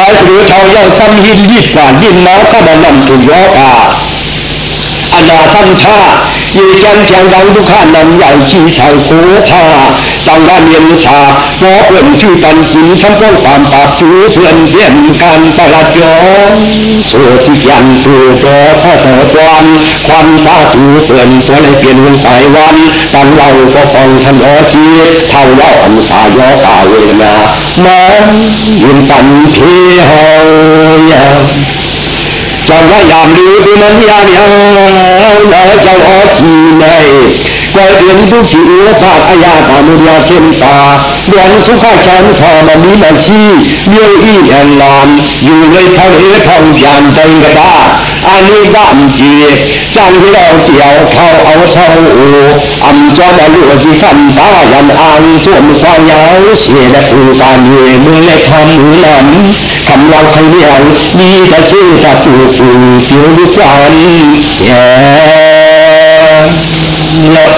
ราเอื้อมยิ้มผ่ายไอเย็นคูไข่ได้ไหลยันมันเป็นยันข้ายหรือเท่าเย้าซ้ำหินยิดกว่ายินน้องก็มานำถุงยอกาอนาทันท่า ยีจันเชียงดังทุกข้านำใหญ่ชี้ชายโคท่าจังหวะเมียนชาฟอเพื่อนชื่อตันกินช้ำต้องความปากชูเพื่อนเพียนการประหลาดยอนสุที่ยันตัวจอข้าต่อจวนความตาถูเพื่อนตัวในเปลี่ยนวันสายวันตังเราก็ฟังทันอจีเท่าเล่าอันสายอกาเวนามายืนตันเทีย จังว่ายามดูที่มันยามยาวแล้วจะออทีไหนก็เดือนทุกสิ่งและภาอาญาตามุยาเช่นตาเดือนสุขาชันทอมันมีมาชีเยี่ยวอี้แอนลานอยู่ในทะเลทองยานใจกระดา อันนี้บ้านจีจังที่เราเกี่ยวเขาเอาเท่าอูอันจอมาลูที่ขันตายันอ่างส่วนสายาวเสียและผู้การเย่เมื่อเล็กทำมือนั้นคำเราใครเรียงมีแต่ชื่อจะสูสูเกี่ยวด้วยกันแย่ลด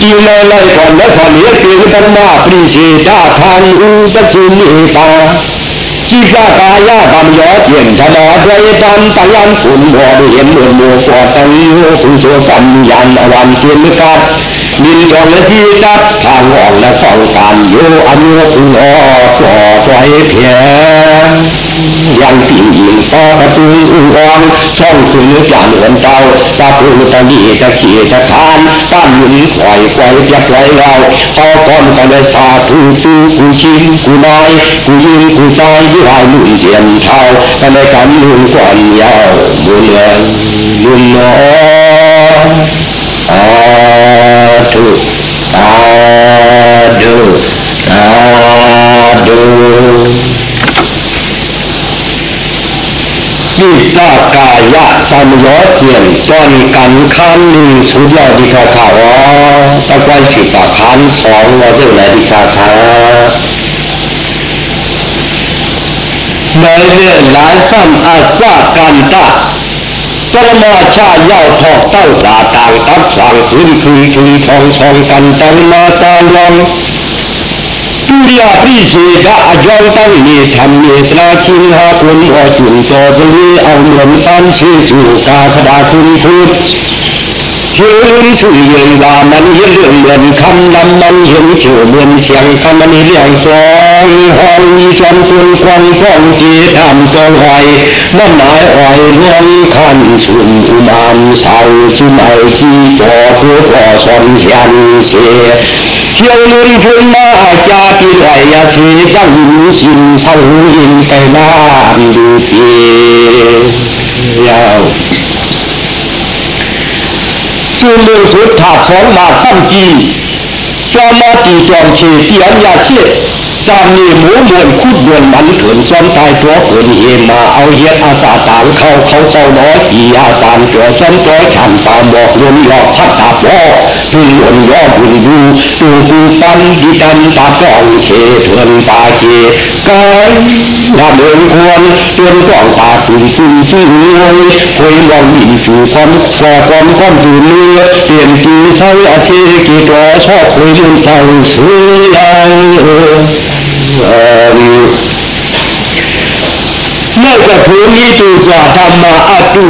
อีเลเลยก่อนแล้วก่อนนี้คือตั้งมาปรีเสดาทานอุปสุนิตา คิดว่ากายาบำยอเจียนชนะด้วยตันตังยันขุนบ่อเห็นเหมือนมัวกอดตังโยสุโสสัมยันอวันเทียนกั ดินจองและที่ตัดทางออกและสองการโยอันโยสุนอสอไฟเพียยังปีหญิงต่อประตูอุ้งองช่องคือจานเหมือนเตาตาปูตาดีตะขียตะทานป้านหยุนปล่อยปล่อยจะปล่อยเราพอาก่อนกันเลยสาธุตูกูชินกูน้อยกูยิงกูตายยี่หายลุ่นเทียนเท่ากันในกันลุ่นก่อนยาวบุญเงินลุ่นน้อยอา ธุสาธุสาธุที่ตากายะสามยอเทียนจอนกันคันหนึ่งสุดยอดดีคาขาวตะวันฉิปะคันสองเราเรื่องไหนดีคาขาในเรื่องหลายซ้ำอาซากันตา ปรมาชาเย้าทอกเต้าสาต่างทับสั่งคืนคืนคืนทองทองกันตังมาตาลองตุริยาปริเสดาอจอนตั้งเนธรรมเนตราคินหาคุณอจุนจอจลีเอาเหมือนตันชื่อสู่กาคดาคุณพุท ธเชื่อชื่อเย็นว่ามันเห็นเรื่องเหมือนคำนำมันเห็นเชื่อเหมือนเสียงคำมันเรียงสองห้องมีจอม คุณควันฟองจีทำจองหอยน้ำหมายอ่อยรวมขันสุนอุมานสาวสุนัยที่จอเพื่อเรื่องสุดถาดสองมาสั้นจีจอมาจีจอมเชเตียนยาเชี่ยตามนีหมูมวนคุดดวนมันเขินซ้อมตายตัวเขินเฮมาเอาเฮ็ดอาสาต่างเขาเขาเศร้าน้อยกี่อาสานตัวซ้อมจ้อยขันตามบอกรวมหลอกพัดตาบอพึ่งอ่ อนย่อบุญดูตูกูปันดีดันตาป้องเชเถื่อนตาเกกายลาเดินควรเตือนกองตาตุ่นตุ่นชื่อรวยคอยมองหินจูความก่อความความตูเลือเปลี่ยนตีใช้อาเทกีตัวชอบคุยมุ่นใจเสียเมื่อกระพูนี้ตูจาธรรมาอาตุ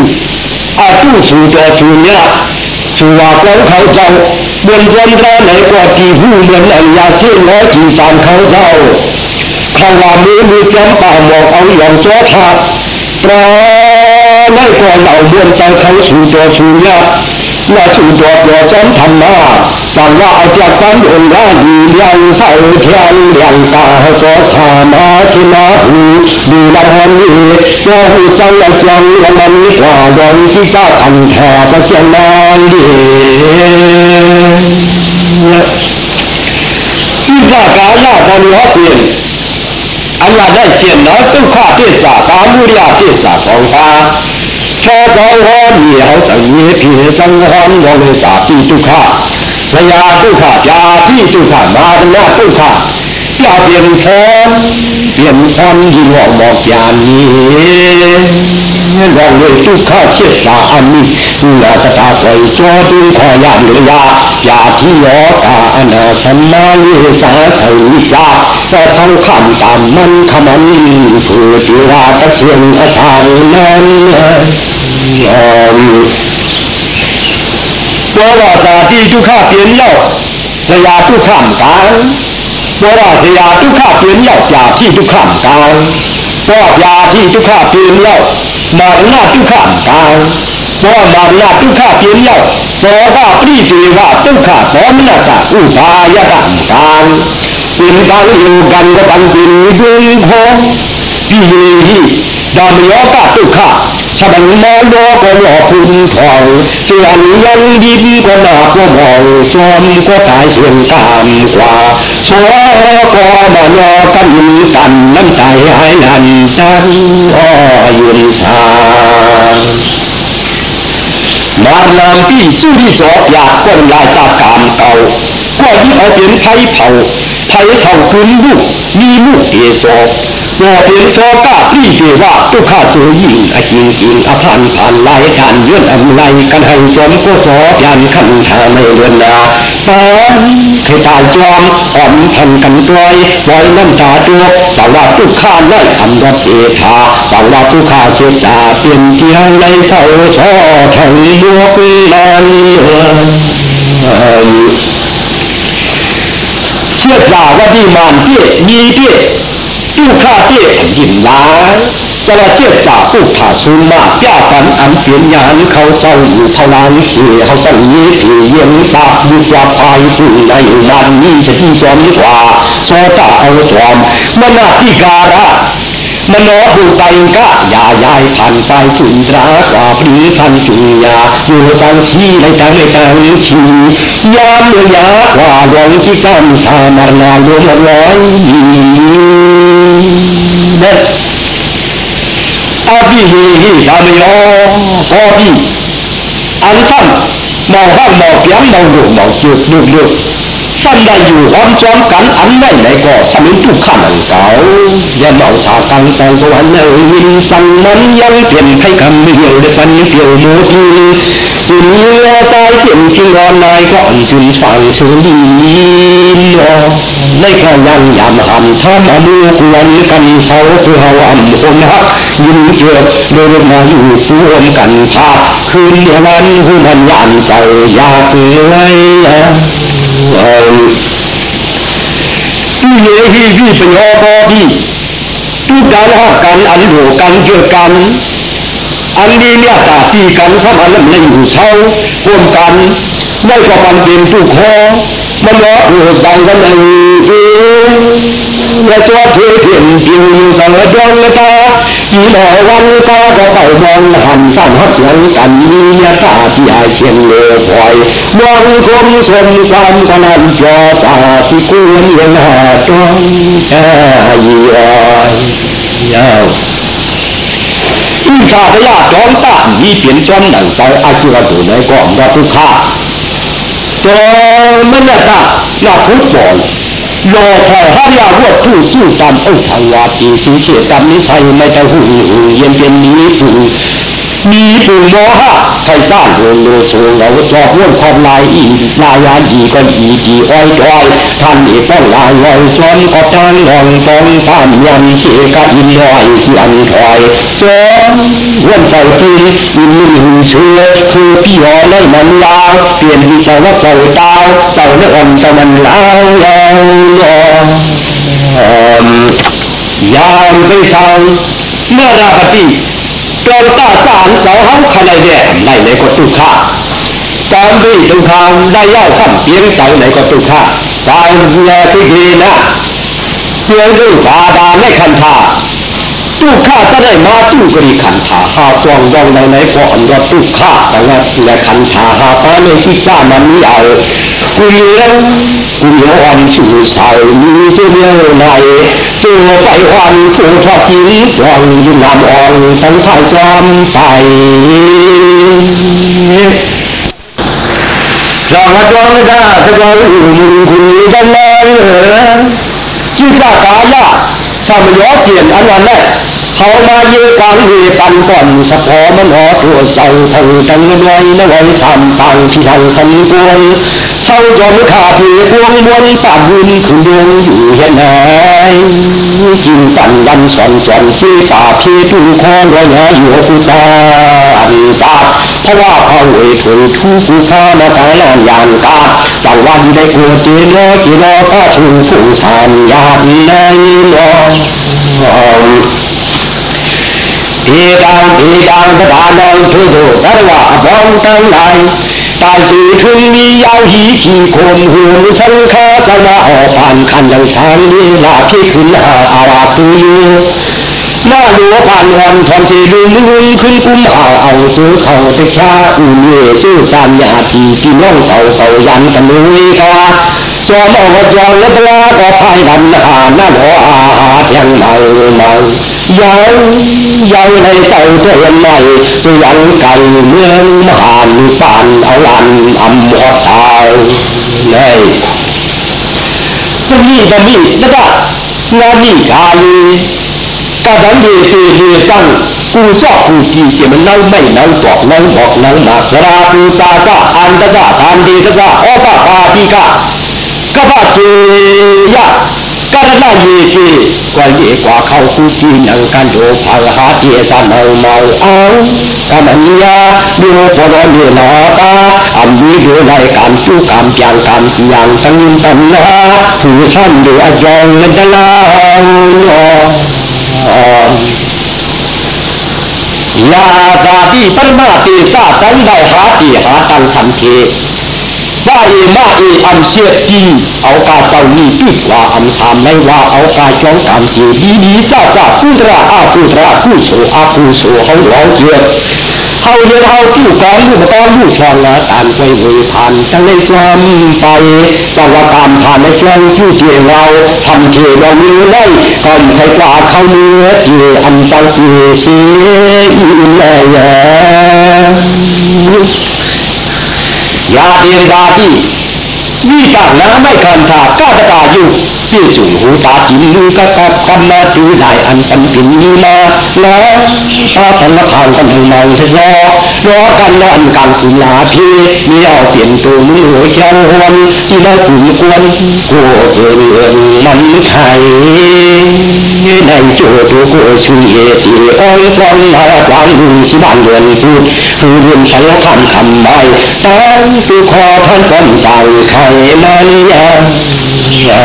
อาตุ สู่ตัวสุญญาสู่ว่าของเขาเจ้าบนบนร้าไหนกว่ากี่ผู้เหมือนอันยาเช่นร้อยกี่สามเขาเจ้าข้าว่ามือมือจำป่าหมอกเอาอย่างโซ่ขาดปลาไม่กว่าเหล่าบวนใจเขาสู่ตัวสุญญาว่าสู่ตัวตัวจอมธรรมะ สั่งวาเจากกันองค์ได้ยังเศร้าเทียนยังตาสอสามาชินาหูดูละหันนี้ว่าหูสังละจังละมันกว่าวันที่จะทันแท้ก็เสียงนานดีที่ว่ากาลาบนหัวเตียนอันละได้เชียนน้อยต้องข้าเทศาตามุริยาเทศาของฟ้าชอบเราหอมเหนียวแต่เยี่ยผีสังหอนวงเลยสาปีทุกข้า พยาทุกข้ายาที่ทุกข้ามาหน้าทุกข้าอย่าเปลี่ยนพรเปลี่ยนพรยิ่งหอกบอกยานี้ลองเลยทุกข้าเชื่อตาอันนี้นาสตาคอยจอดึงขอยานเลยยายาที่ยอตาอนาชันมาลิสาไทยจาแต่ทั้งคำตามมันขมันฝือจิราตะเชียงอาทางนั้นยอม သောတာတာတိဒုက္ခပြင်းရောက်ဇရာဒုက္ခမကံသောတာဇရာဒုက္ခပြင်းရောက်ဇာတိဒုက္ခမကံသောဇာတိဒုက္ခပြင်းရောက်မရဏဒုက္ခမကံသောမရဏဒုက္ခပြင်းရောက်သောတာပရိဒေဝဒုက္ခသောမနတဥပါယတမကံပိဏ္ဍာယောကံကပံပိနိဒေဟောပိယေဟိဓမ္မယောကဒုက္ခ ถ้าสอนมองดอกาทุกข้าฉบันมอโลก็หลอกคุณทองเตือนยังดินก็หนาก็มองจอมก็ตายเสียงตามกว่าโซก็มานอกันกันน้ำใจหายนันจันอ้อยุนทางมารนามที่สู้ที่จอบอยากคนลายจากามเก่าก็ยิ่งเอาเป็นไผ่เผาไผ่เผาคืนลูกมีลูกเอโซ ว่าเป็นโซกาที่เทว่าตุข้าตัวยิ่งอจิงจิงอภันผ่านไล่การยื่นอำไลกันให้สมก็สอยันขันทาในเรือนนาตอนคือตายจอมอ่อนแผ่นกันปล่อยลอยน้ำตาตัวสังว่าตุข้าได้ทำรถเอธาสังว่าตุข้าเสียาเปลี่ยนเทียงในเสาช่อแข่งยกนั้นเชื่อจ่าว่าดีมานเตี้ยมีเตี้ย ตู้ข้าเตี้ยยินล้าจะว่าเชื่อจ่าสู้ผ่าซูมาแก้กันอันเปลี่ยนยานเขาเศร้าอยู่เท่านั้ มดีกว่าโซตาเอาจอมมันนาที่กะยายายพันไปสุนทรากว่าพรีพันจุยาอยู่จังชีในจังในจังชียามเมืยากว่าหลวงที่กำสามารนาลวงร้อยเด็ดอาบิเฮฮิดามยอพอบีอันท่านมองห้องมองเปียงมองดูมองจุดลึก ลึกท่านได้อยู่ห้อมจอมกันอันไหนไหนก็ทำเป็นทุกขันเก่าอย่าเมาชาตังสังสวรรค์เอวินสังมันยังเปลี่ยนให้คำเดียวได้ฟันเดียวโมทีจุนเลือตายเขียนจิงรอนนายก็อันจุนฟังสุดีในข้ายังยามหันท่ามาดูกวนกันเสาคือหาวำคนฮักยินเกือบโดยมาอยู่ฟูมกันภาพคืนเดียวันหูมันยันใจอยากเลย ที่เยฮีที่เป็นอพอที่ทุกการหักกันอันอยู่กันเกี่ยวกันอันนี้เนี่ยตาตีกันสมันในอยู่เช้าร่วมกันได้ก็มันเป็นทุกข้อมันร้อผู้สั่งกันเองและตัวเธอเพียงจริงสังจงตา อีหน่อวันก็ก็ไปมองหันสั่งหักหลังกันมียาตาที่อเชียนเลวพอยมองคมชมความขนาดจอตาที่ควรยังหาจงแค่ยีอ้อยยาวอีชาพยาจอมตามีเปลี่ยนจอมหนังใจอาชีวะตัวในก่อนก็ทุกข้าจอมันน่ะตาหน้าฟุตบอล รอพอห้ามยาวัวคู่สู้ตามเอาทางวาดีสูเสียตามนิสัยไม่แต่หูเย็นเป็นนี้ผู มีปู่โมหะใครสร้างโดนโลโซเราจอบร่วมความลายอีลายาดีก็อีดีอ้อยจอยท่านอีป้องลายลอยซ้อนก็จางลองต้องตามยันเชกะอินลอยที่อันถอยจอร่วมใจตีอินลืเชื่อคือพี่หอเลยมันลาวเปลี่ยนที่ใจว่าใจตาวใจไม่อ่อนใจมันลาวลาวลอยยามไปทางเมื่อราปฏิ จนตาสารสาวเขาขนาดเนี่ยในในก็ตุข้าตอนนี้ตุข้างได้ย่าขันเพียงเสาในก็ตุข้าตายแลที่ดีนะเสียงด้วยบาดาไม่คันทาตุข้าก็ได้มาตู้กรีขันถาหาฟองยองในในก่อนก็ตุข้าแต่ว่าและขันถาหาฟ้าในที่จ้ามันไม่เอา กูเลี้ยงกูเลี้ยงวันชูสายมีเลี้ยงในตัวไปวันฟูทอดทิ้งฟองยุ่งน้ำอ่อนทั้งข้าวจอมไปสองจอมก็สกออุ่นคุณจังเลยที่ตากายาสามยอเทียนอันวันแรกเขามาเยกันเวปันก่อนสะพอมันหอตัวเจ้าทางจังไว้นว้ทำตังที่ทางสันกวน เช่าจอมขาดเพียพวงมวนปาบุญคุณดวงอยู่เห็นไหนกินสันยันสอนสอนซีป่าพี่ทุ่งคอรอยหาอยู่กุตาอันตาเพราะว่าเขาเวถุยทุกุข้ามาตายนอนยานกาจังวันได้กลัวเจโนจีโนก็ถูกผู้สานยานในลอเอดังเอดังพระดานังเทโดสารวะบองตั้งหลาย ตายสื่อถึงมียาวหีขี่โคนหูสังฆาสมาออกผ่านขันยังทางเวลาที่ขึ้นหาอาวาสุยูมาหลวผ่านวันทอนสีลุงลุงขึ้นกุ้มเอาเอาซื้อเขาไปชาอุ่นเย่ซื้อสามยาทีพี่น้องเต่าเต่ายันกันลุยกา จอมเอาวจรและปลาก็พายดันหาหน้าหออาหาเทียงเมาเมายาวยาวในเต่าเทียนใหม่สยังไก่เมืองมหานสานเอาลันอำหัวตายเลยสมีบะมีนะครับงามีกาลีกาดันเดเตเดจังกูชอบกูจีเจมันเล่าไม่เล่าบอกเล่าบอกเล่ามาสราคูซาซาอันตะซาทานดีซาซาออปาปาติกา กะบะเชยะกระนาเยเกกว่าเยกว่าเขาคู่จีนังกันโดพังหาเจสานเอาเมาเอากามันยาดูพอรอนเยนาตาอันนี้ดูในการชู้การจางการเสียงสังตันนาผู้ท่านดูอจองเงินลาอยาตาที่ปัญมาตีซาจังได้หาตีหาตังทันเท ว่าเอมาเออันเสียจีเอากาเจ้านี่ปิดว่าอันทำไม่ว่าเอากาจ้องการเสียดีดีซาซาผู้ตราอาผู้ตราผู้โสอาผู้โสเขาหลอกเกียเขาเดินเขาผู้กองผู้กองผู้ชอนละตามไปเวพันจังเลยจำไปจังว่าตามผ่านในช่วงที่เกี่ยวเราทำเกี่ยวเรามีไล่ก่อนใครกว่าเขาเนื้อเกี่ยอันเจังเสียเสียอีเล ยยาเดียนดาที่วิตาน้ำไม่คันทาก้าตกาอยู่เกี่ยวจุงหูตาจินลูกกับกันมาจือได้อันปันปินนีมาแล้วตาพันละทางกันให้มองทะเลาะรอกันนอนกันสุลาพีมีเอาเปลี่ยนตัวมือเจ้าวันที่เราขุนกวนกัวเกินมันไทยในโจตัวกัวชุยเอตีอ้อยฟองมากวางดูสิบ้านเรือนพูดคือเรื่อนฉันคำคำใบตั้งตัวคอท่านก้มใจไข่มันยายา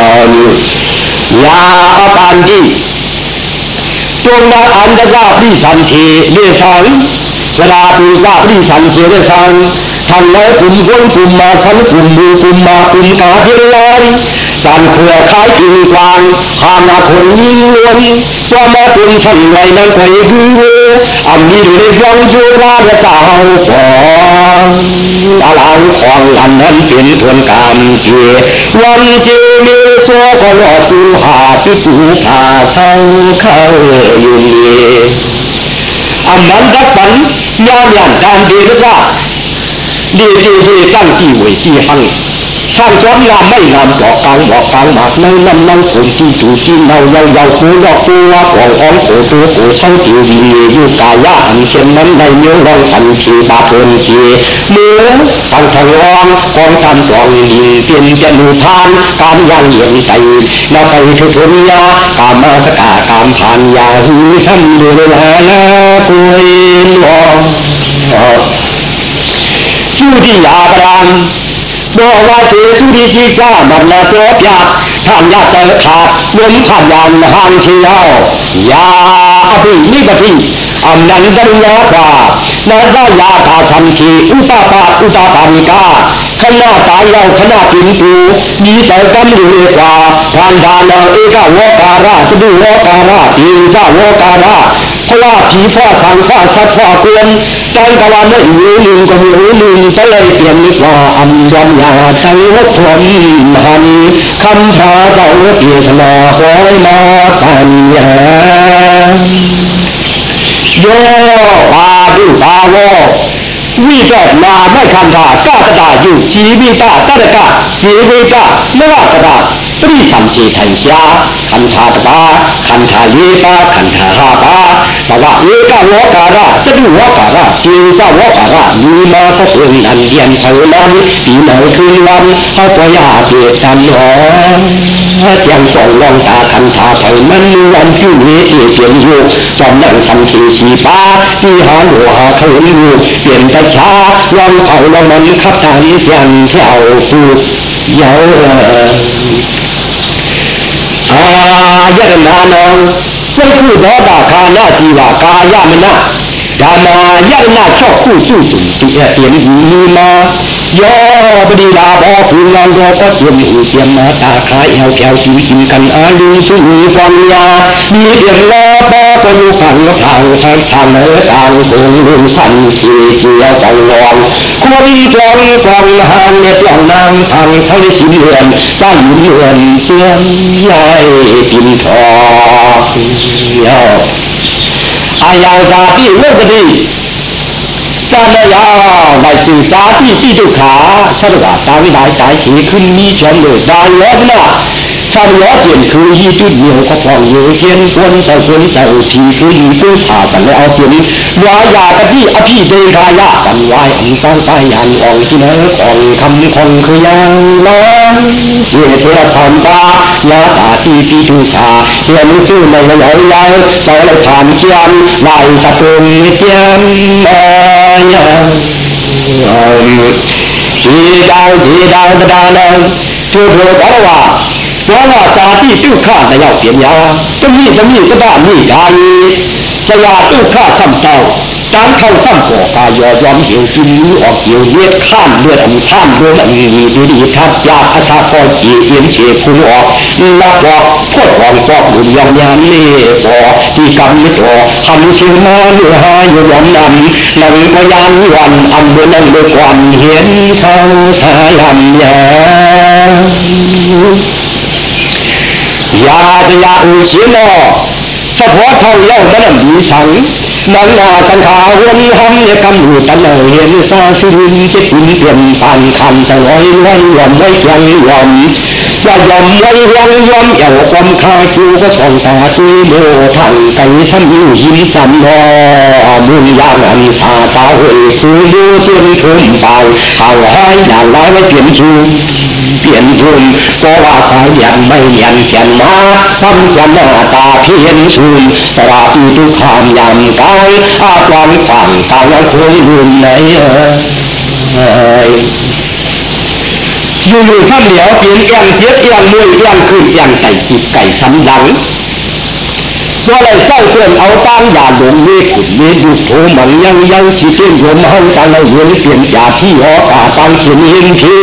ยาอปานที่จงมาอันดาบริสันเทเดชังสราปูกาบริสันเทเดชังทำแล้วกลุ่มคนกลุ่มมาชั้นกลุ่มดูกลุ่มมากลุ่มกาเพียงลานการเครือข่ายกิ่งกวางหามาคนยิ่งล้วนจะมาเป็นชั้นไรนั้นไปคืออันนี้ในฟังชั่วราเจ้าขอ งอาลังของอันนั้นเป็นผลกรรมเจวันเจมีโซก็รอสูหาที่สูผาเศร้าเข้าอยู่นี่อั ช่างช้อนงามไม่งามบอกกลางบอกกลางหมากในน้ำเน่าผมที่จูที่เนาเยาเยาคูยอกคูว่าของอ้อมโขโตโขช่างจิวดีอยู่กายะอันเช่นนั้นในเนื้อรองสันชีบาเปินชีเนื้อฟังทองร้องกองการกองยิงเป็นจะนูทานการยังเหยียนใจนาไปทุกทุนยากามมาสกาการผ่านยาหูทำดูแลนาคุยลองชูที่ยาปราน บอกว่าเจสุดีที่จ้ามันละโจบยาท่านยาเตอขาดลมผ่านยานหานเชียวยาอภินิปติอันนั้นดัญญาปานาดายาตาชันทีอุปาปาอุปาปานิกาขณะตายเราขณะกินปูมีแต่กำอยู่กว่าทานดานาเอกาวการาสุดุวการาปีนจ้าวการา เพราะว่าผีพ่อทางพ่อชัดพ่อกวนจังกวาไม่หูลืมก็หูลืมก็เลยเปลี่ยนนิสาอันยอมยาทั้งวัดทนหันคำพาเจ้าเกียรตินาคอยมาปัญญาโยปาดุปาววิจารนาไม่คันธากาตาอยู่ชีวิตาตระกาชีวิตาเมื่อกระดา ริสัมเทันยาคันธาตปาคันธาเยปาคันธาหาปาตว่าเอกาวการะจะดูวการะเกียงเจ้าวการะมีมาพระองค์นันเดียนเท่านั้นปีไหนคืนวันเขาปยาเกิดกันหนอเตียงสองลองตาคันธาเท่านั้นวันที่เวทีเสียนอยู่จอมนั่งชันทีชีปาที่หาหลัวหาเท่าอยู่เปลี่ยนไปช้าวันเขาลงมันขับทางเสียนเที่ยวฟูเยาอายตนานองซึ่งผู้ดอดาคานาจีวากายามนะดามายตนาชอบคู่สู้สุนติเยายอบดีดารอก็เยมหูเยาตาขายเอวแก้วกินกินกันอาลูสู้ฟังยามีเดียงลอปอก็อยู่ฝั่งทา အာယတနာနောစိတ်ခုသောတာခာနာជីဝကာယမနာဓမ္မာယတနာ၆ခုစုစုဒီအဲ့ဒီဒီမှာ ယောပတိလာဘောပူလောင်သောပတ်ယမိပြမတာခါယောက်ယောက်ကြည့်ကြည့်ကန်အာလူစုဝေပံယာမိပြလောဘောပယုခံလောထောင်းဆိုင်ချမ်းလေတောင်းစုံလူဆန်စီကျေယောဆောင်လောကိုရီတော်ရီဆောင်ဟန်နဲ့ပြောင်းနာဆောင်ဆောင်ရှိရန်စံရန်စံရိုင်းပြင်းတော်ယောအာယောတာတိဝိပတိ ขึ้นมีจอมเลยดานแล้วนะชาติว่าเป ลี่ยนคือยี่จุดเหนียวก็ฟองเยอะเพียนคนแต่คนแต่ทีคือยี่ตัวผ่ากันแล้วเอาเปลี่ยนวายากะที่อภิเดกายะกันวายอันตั้งใจยันของที่เนื้อของคำของคือยังน้องเสียเทระธรรมตายาตาที่ที่ดุขาเสียมือสู้ในหลายยาวใจเลยผ่านเกียนลายตะตุนเกียนมายทีดาวทีดาวดาดาวทุกทุกบอกว่า เพราะว่าตาที่ตู้ข้าในยาเปลี่ยนยาจะมีจะมีก็บ้านมีกายจะยาตู้ข้าซ้ำเต้าการเข้าซ้ำก่อกายยอมเหี่ยวกินนี้ออกเหี่ยวเลือดข้ามเลือดอันข้ามเลือดอันมีดีดีทัดยาอาชาคอยจีเอียนเฉยคุณออกนักบอกพวดหองฟอกบุญยอมยามเล่ปอที่กำมิตรหันเชียงมาเนื้อหายยอมนำนังพยานวันอันบนังด้วยความเห็นเท่าสาลำยา ยาจะยาอุชิโนเฉพาะท่าเล่ามันดีฉังนังนาสังขาวนห้องเนี่ยกำหูตะเลยเห็นซาสุรินเจะคุณเปลี่ยนปันคำจะลอยวันยอมไว้ยังยอม ว่ายอมไว้ยังยอมเอวความคาคูก็ส่องตาคุยโมทังไก่ทำอยู่ยิ้มสันนอมุนยางอันสาตาเฮสูดูเสียงทุ่มเบาเห่าห้อยอย่างไรไม่เปลี่ยนชูเปลี่ยนทุนก็ว่าสายยันไม่เนียนเขียนมาทำยันหน้าตาเพียนชุนสราปีทุกขามยำกายอาความฝังกายคงยืนไหนเอ้ย อยู่อยู่ท่ามเดียวเปลี่ยนเอียงเทียบเอียงมวยเอียงขึ้นเอียงใส่จิบไก่ช้ำหลังว่าไรใส่เพื่อนเอาตั้งยาหลงเวขุนเมฆดุโถมันยังยังชีเตียนโยมห้องตังเราเวียนเปลี่ยนยาที่หอกาตังเสียนเห็นที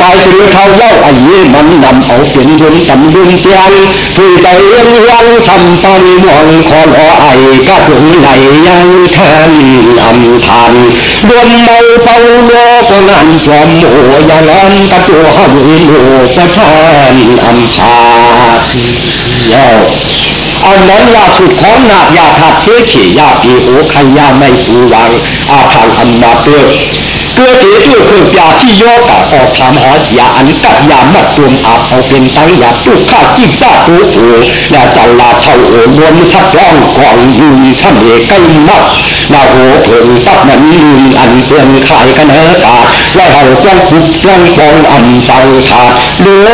ตายสือเขาเล่าอายุมันนำเอาเปลี่ยนยนตำดุนเตียนคือใจเลี้ยงยังทำปันมองคอรอไอกระถึงไหลยังแทนนำทานดวนเมาเป่าโลกนั้นจอมโหยาลันกระตัวห้าวิโลประทานอัมพาเย้าอันนั้นว่าสุดของนาบยาถัดเชื้อเขียาปีโอขยาไม่ปูวังอาทางอันมาเตอรื่ องยาที่ย่อกะออกทำหอเสียอันกัดยามัดตัวอาบเอาเป็นตั้งยาตุกข้าจิ้งจ้าตัวโอและจัลลาเท่าโอรวมทับร้องกองยืนทำเอใกกนาเพิ่งตับนั้นลืมอันเตือนขาเละเฮาจ้องฟุกจ้องฟองอันสังขาดเลือ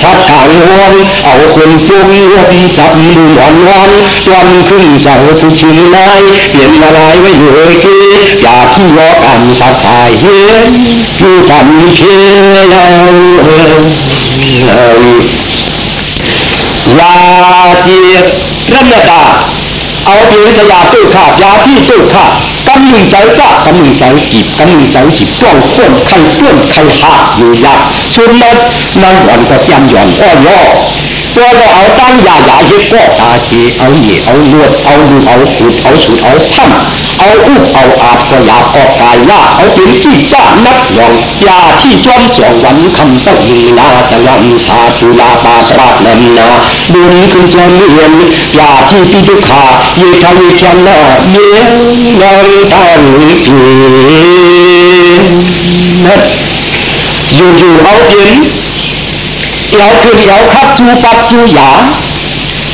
สัดทางวนเอาคนฟุ้งวนสับดูหวานวันวันขึ้นเสาสุชินนายเปลี่ยนละลายไว้อยู่ทีอยากที่ยอกันสักสายเห็นผู้ทำเชียายาเจียรัมตาเอาเพียงจะยาตู้ขาดยาที่ตู้ขาด กำมึงใจจ้ากำมึงใจจีบกำมึงใจจีบจ้องข้นใครเพื่อนใครหาอยู่ยากชุนนั้น นั่งหย่อนก็จำหย่อนอ้อย่อาอาตั้งยาหยาเย็ดก็ตาเอาอาลวดเอาดูเอาขุดเออกกายยาเอาเป็นที่จ้านักหลองยาที่จ้อมสองวันคำต้องมีนาตะลำสาธุลาปาตราแนมนาบุญคือจอมเรียนยาที่ปิจุขาเยทวิชันนาเยนังทันทีนัดอยู่ๆเอาเย็นเอาคือเอาคัดจูปัดจูหยา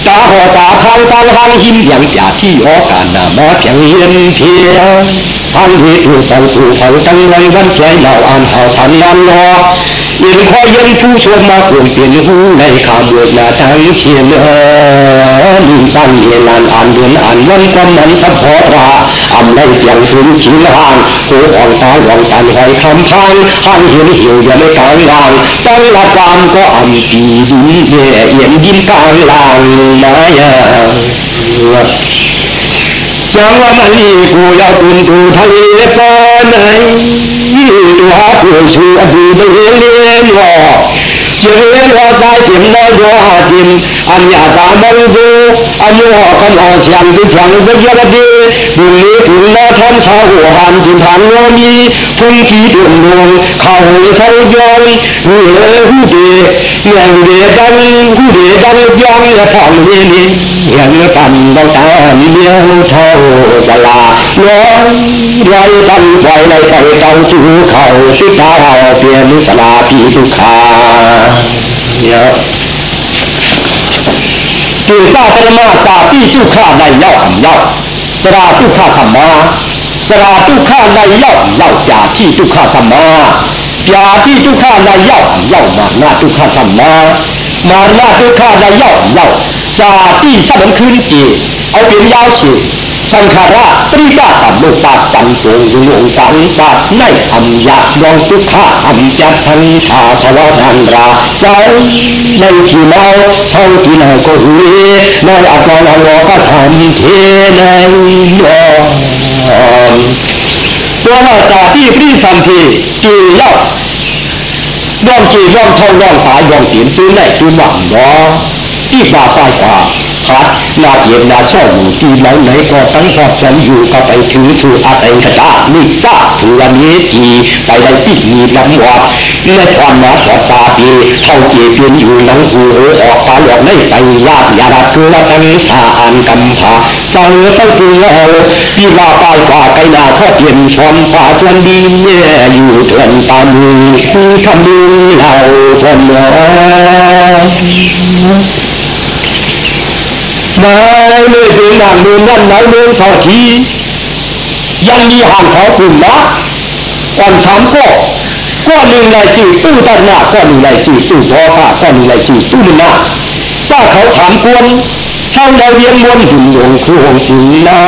จาหัวตาทางตาทางหินอย่างจ่าที่ออการนามาเพียงเย็นเพียงทางเวทูสังสูฝังตั้งไรวันใจเหล่าอ่านข่าทันนันนรอยินพอยันผู้ชมมาเปลี่ยนเปลี่ยนหูในข่าวเดือนาทางเขียนเออลิสั้นเยลานอ่านเดือนอ่านวันความมันสัพพอราำในเสียงถึงชิงหางหูอ่อนตาหวังตันหอยคำพันหันเห็นหิวอย่าไม่กลางลางตั้งละความก็อ่ำปีดินเย่เย็นดินกลางลางมายาจังว่ามันนี่กูอยากคุณดูทะเลปอนไหนตัวผู้ชื่ออดีตเลี้ยงหล่ อเจริญว่าใจจิมน้อยวหาจิมอันยาตาบังดูอันยูหอกันออเสียงที่ฝังก็ยะดีบุญนี้ถึงแม่ท่านชาวหัวหันจิมพันโนมีพุ่งขีดวงดวงเขาเขายองหนือหูเดเงียงเดดังหูเดดังยองและผ่องเยนี่เงียงกันเราตาเลี้ยวเท่าตลาน้อยไรตันไฟในใจเก่าสู่เขาสุดท้ายเอาเปลี่ยนสลาพีทุกขาเนี่ยคือตาปรมาตาที่ทุกขาในเย้าหำเย้าสราทุกขาธรรมาสราทุกขาในเย้าเย้าจาที่ทุกขาธรรมายาที่ทุกขาในเย้าเย้ามาหน้าทุกขาธรรมามาหน้าทุกขาในเย้าเย้าจาที่สมันคืนจีเอาเป็นยาวฉี สังขาราปริบาตัมุปาตังโกงลงสังปาในอัมยาดองสุขาอัมจัทังชาสวรันราเจ้าในที่เมาเท่องที่นาก็หุยในอัปลาวก็ทำเทในยอมตัวว่าตาที่ปริสัมพีจีเล่าร่องจีร่องทองร่องสายร่องเสียนซื้อไหนซื้อหวังเนาะที่ฝ่าฝ่ายขวา พัดนาเย็นนาช่ออยู่ที่ไหนไหนก็ตั้งพอฉันอยู่ก็ไปถือถืออาเตงกระดานิจ้าถือวันนี้ทีไปได้ที่มีลำวัดในความนาสอดตาปีเท่าเจียเพียนอยู่หลังหูออกฟ้าหลอกในไปยากยาดักคือละตั้งชาอันกำผาฟังต้องคือเราที่ว่าปลายกว่าไกนาข้อเปลี่ยนชมฟ้าชวนดีเนี่ยอยู่เถื่อนตามือคือคำดูเราคนเนา มาเลยถึงหนังเมืองนั่นไหนเมืองสองทียังมีห่างเขาคุณนะก่อนช้ำก็ก้อนหนึ่งในจีตู้ด้านหน้าก้อนหนึ่งในจีตู้พอผ้าก้อนหนึ่งในจีตู้มันหน้าถ้าเขาถามกวนช่างได้เรียนวนหุ่นหลวงคือหงหุ่นนา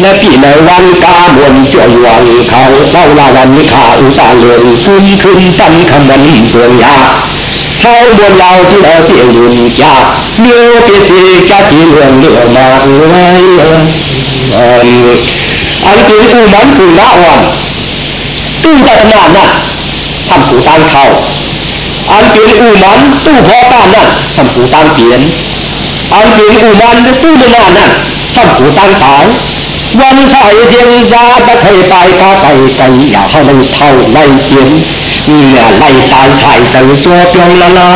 และพี่ในวันกาบนจ่วยวังเขาเล่าลาวันนิขาอุตาเลือนขึ้นขึ้นตั้นคำวันเปลืองยา เท่าบนเราที่เราเสียอยุ่นี่ยากเมื่อเพียทีจะที่เรื่องเรื่องมาไว้อันเป็นอูมันคือละอ่อนตู้แต่ขนาดนั้นทำผู้ตั้งเขาอันเป็นอูมันตู้พอป้านนั้นทำผู้ตั้งเปลี่ยนอันเป็นอูมันตู้ในนานั้นทำผู้ตั้งตายวันใส่เดียงยาตะเคยไปก็ไปไกลอย่าเข้าในเท่าในเสียงีเนี่ยไล่ตายถ่ายแต่ตัวเพียงละละ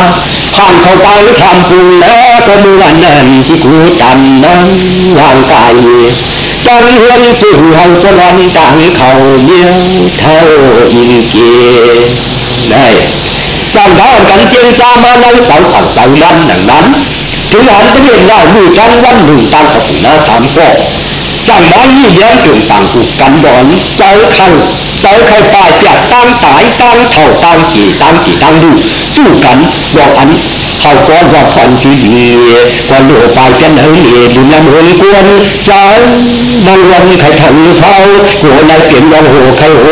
ผ่านเข้าไปทำปูแล้วก็มือวันนั้นที่กูจำนั้นร่างกายจังเห็นสู่เฮาสวรรค์ต่างเขาเยี่ยวเท่าอินเกได้จังด้กันเจียงจามาในเสาสั่งเสานั้นหนังนั้นถึงหันไปเรียนได้ดูจังวันหนึ่งตามกับนาสามก็จังบ้ยี่เลี้ยงถึงต่างถูกกันดอนเจ้าขังเจ้าใครป่าจากตั้งตายตั้งเท่าตั้ง กี่ตั้งกี่ตั้งดูสู้กันบอกอันเขาก็ว่าฟันที่ดีวันโลไปกันเฮยดูน้ำเฮยกวนเจ้าบางวันใครถังเศร้าหัวในเปลี่ยนวันโหใครโห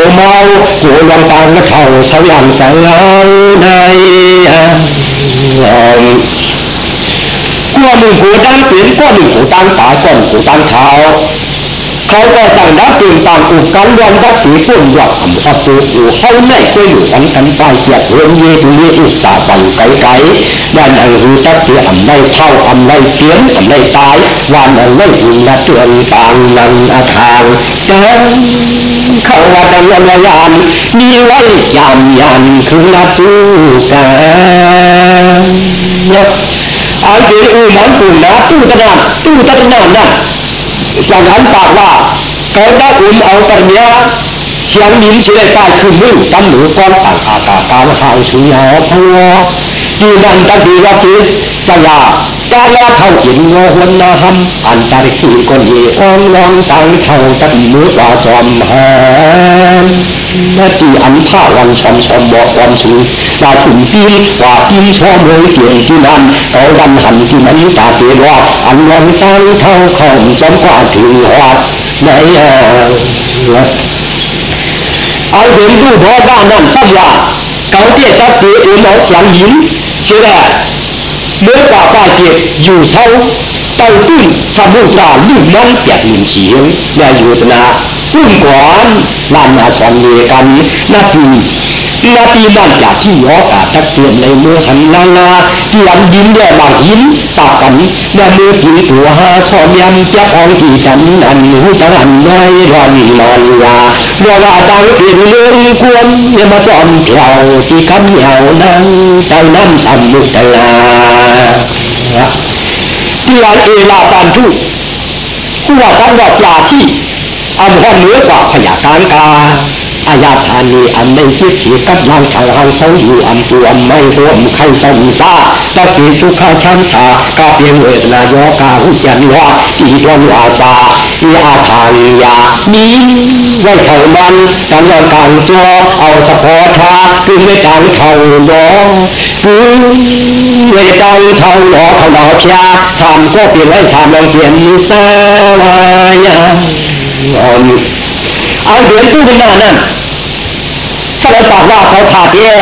เมาหัววันตางก็เท่างใสเอาในก้อนหนึ่งหูตั้งเปลี่ยนก้อนหนึ่งหูตั้งตาก้อนหูตั้งเท้าเขาก็ตั้งนับตื่นต่างอุกกันวันรักสีฝุ่นยอกอ่ำอับปูอูเขาแน่ก็อยู่กันกันไปเกียดเรื่องเยี่ยเยอุตสาห์ปังไกลไกลด้านอันรู้ตักเสียอ่ำไม่เท่าอ่ำไม่เสียนอ่ำไม่ตายวันอันไม่หุ่นละเตือนต่างนังอาทางเจ้าเขาว่าดังวันยานมีไว้ยามยันคือนับสู้กันอันเป็นอูมันปูนะตู้ตะนานตู้ตะนานนั่น จากนั้นฝากว่าเขาได้อุ่มเอาปัญญาเสียงยิ้มเฉยไปคือมือตั้มหรือก้อนต่างอากาศการหายสุยาพัวดีนันตันดีว่าคือจะยาการละเท่าหินงหันนาหำอันตริขีคนเยอ้องลองตังเท่าตันมือว่าจอมแหา นนาจีอันผ้าวันชอมชอมบอกวันสูว่าถึงปีว่าปีชอมเลยเกี่ยงที่นั่นเอาดันหันที่มันตาเสียว่าอันลองตังเท่าของจอมกว่าถึงวัดในอ่าเอาเห็นดูพอด้านนั้นสักว่าเขาเตี้ยตัดเสียเอ็นเอาเสียงหินเชื่อเมื่อกว่าป้าเจ็บอยู่เศร้าเต้าตุ้นสมุทราลูกมันเปียกหนึ่งเสียงและอยู่ตนา ตุ้นก่อนลานมาสอนเยกันนาทีนาทีนั่นจากที่ยอกาตะเกียนในมือหันนานาที่อันยิ้มแย่บางยิ้มปากกันแม่มือถือตัวหาชอมยำจะพองที่จันอันหูจังอันไม่รอนนอนยาเมื่อว่าดังเปลี่ยนเรื่องควรอย่ามาจอมเที่ยวที่คำเหยานั่งใจน้ำสำมุตลาที่อันเอลาปานทุกผู้ว่ากันว่าปลาที่ อันว่าเหนือกว่าพยาการกาอาญาธานีอันไม่คิดถีกับลังทางทางเขาอยู่อันตัวไม่ร่วมใครสมซาตะกีสุขาชันตากาเพียงเวทนายกาหุจันวาอีวันวาจาอีอาทานยานี้ไว้เท่ามันกันยอนกางตัวเอาสะพอทาคือไม่ต่างเท่าดอคือไม่ต่างเท่าหลอเขาหลอชาทำก็เปลี่ยนให้ทำลองเปลี่ยนมิสาวายาอ่อนเอาเดือนตู้เป็นหน้านั่นถ้าเราบอกว่าเขาขาดแย่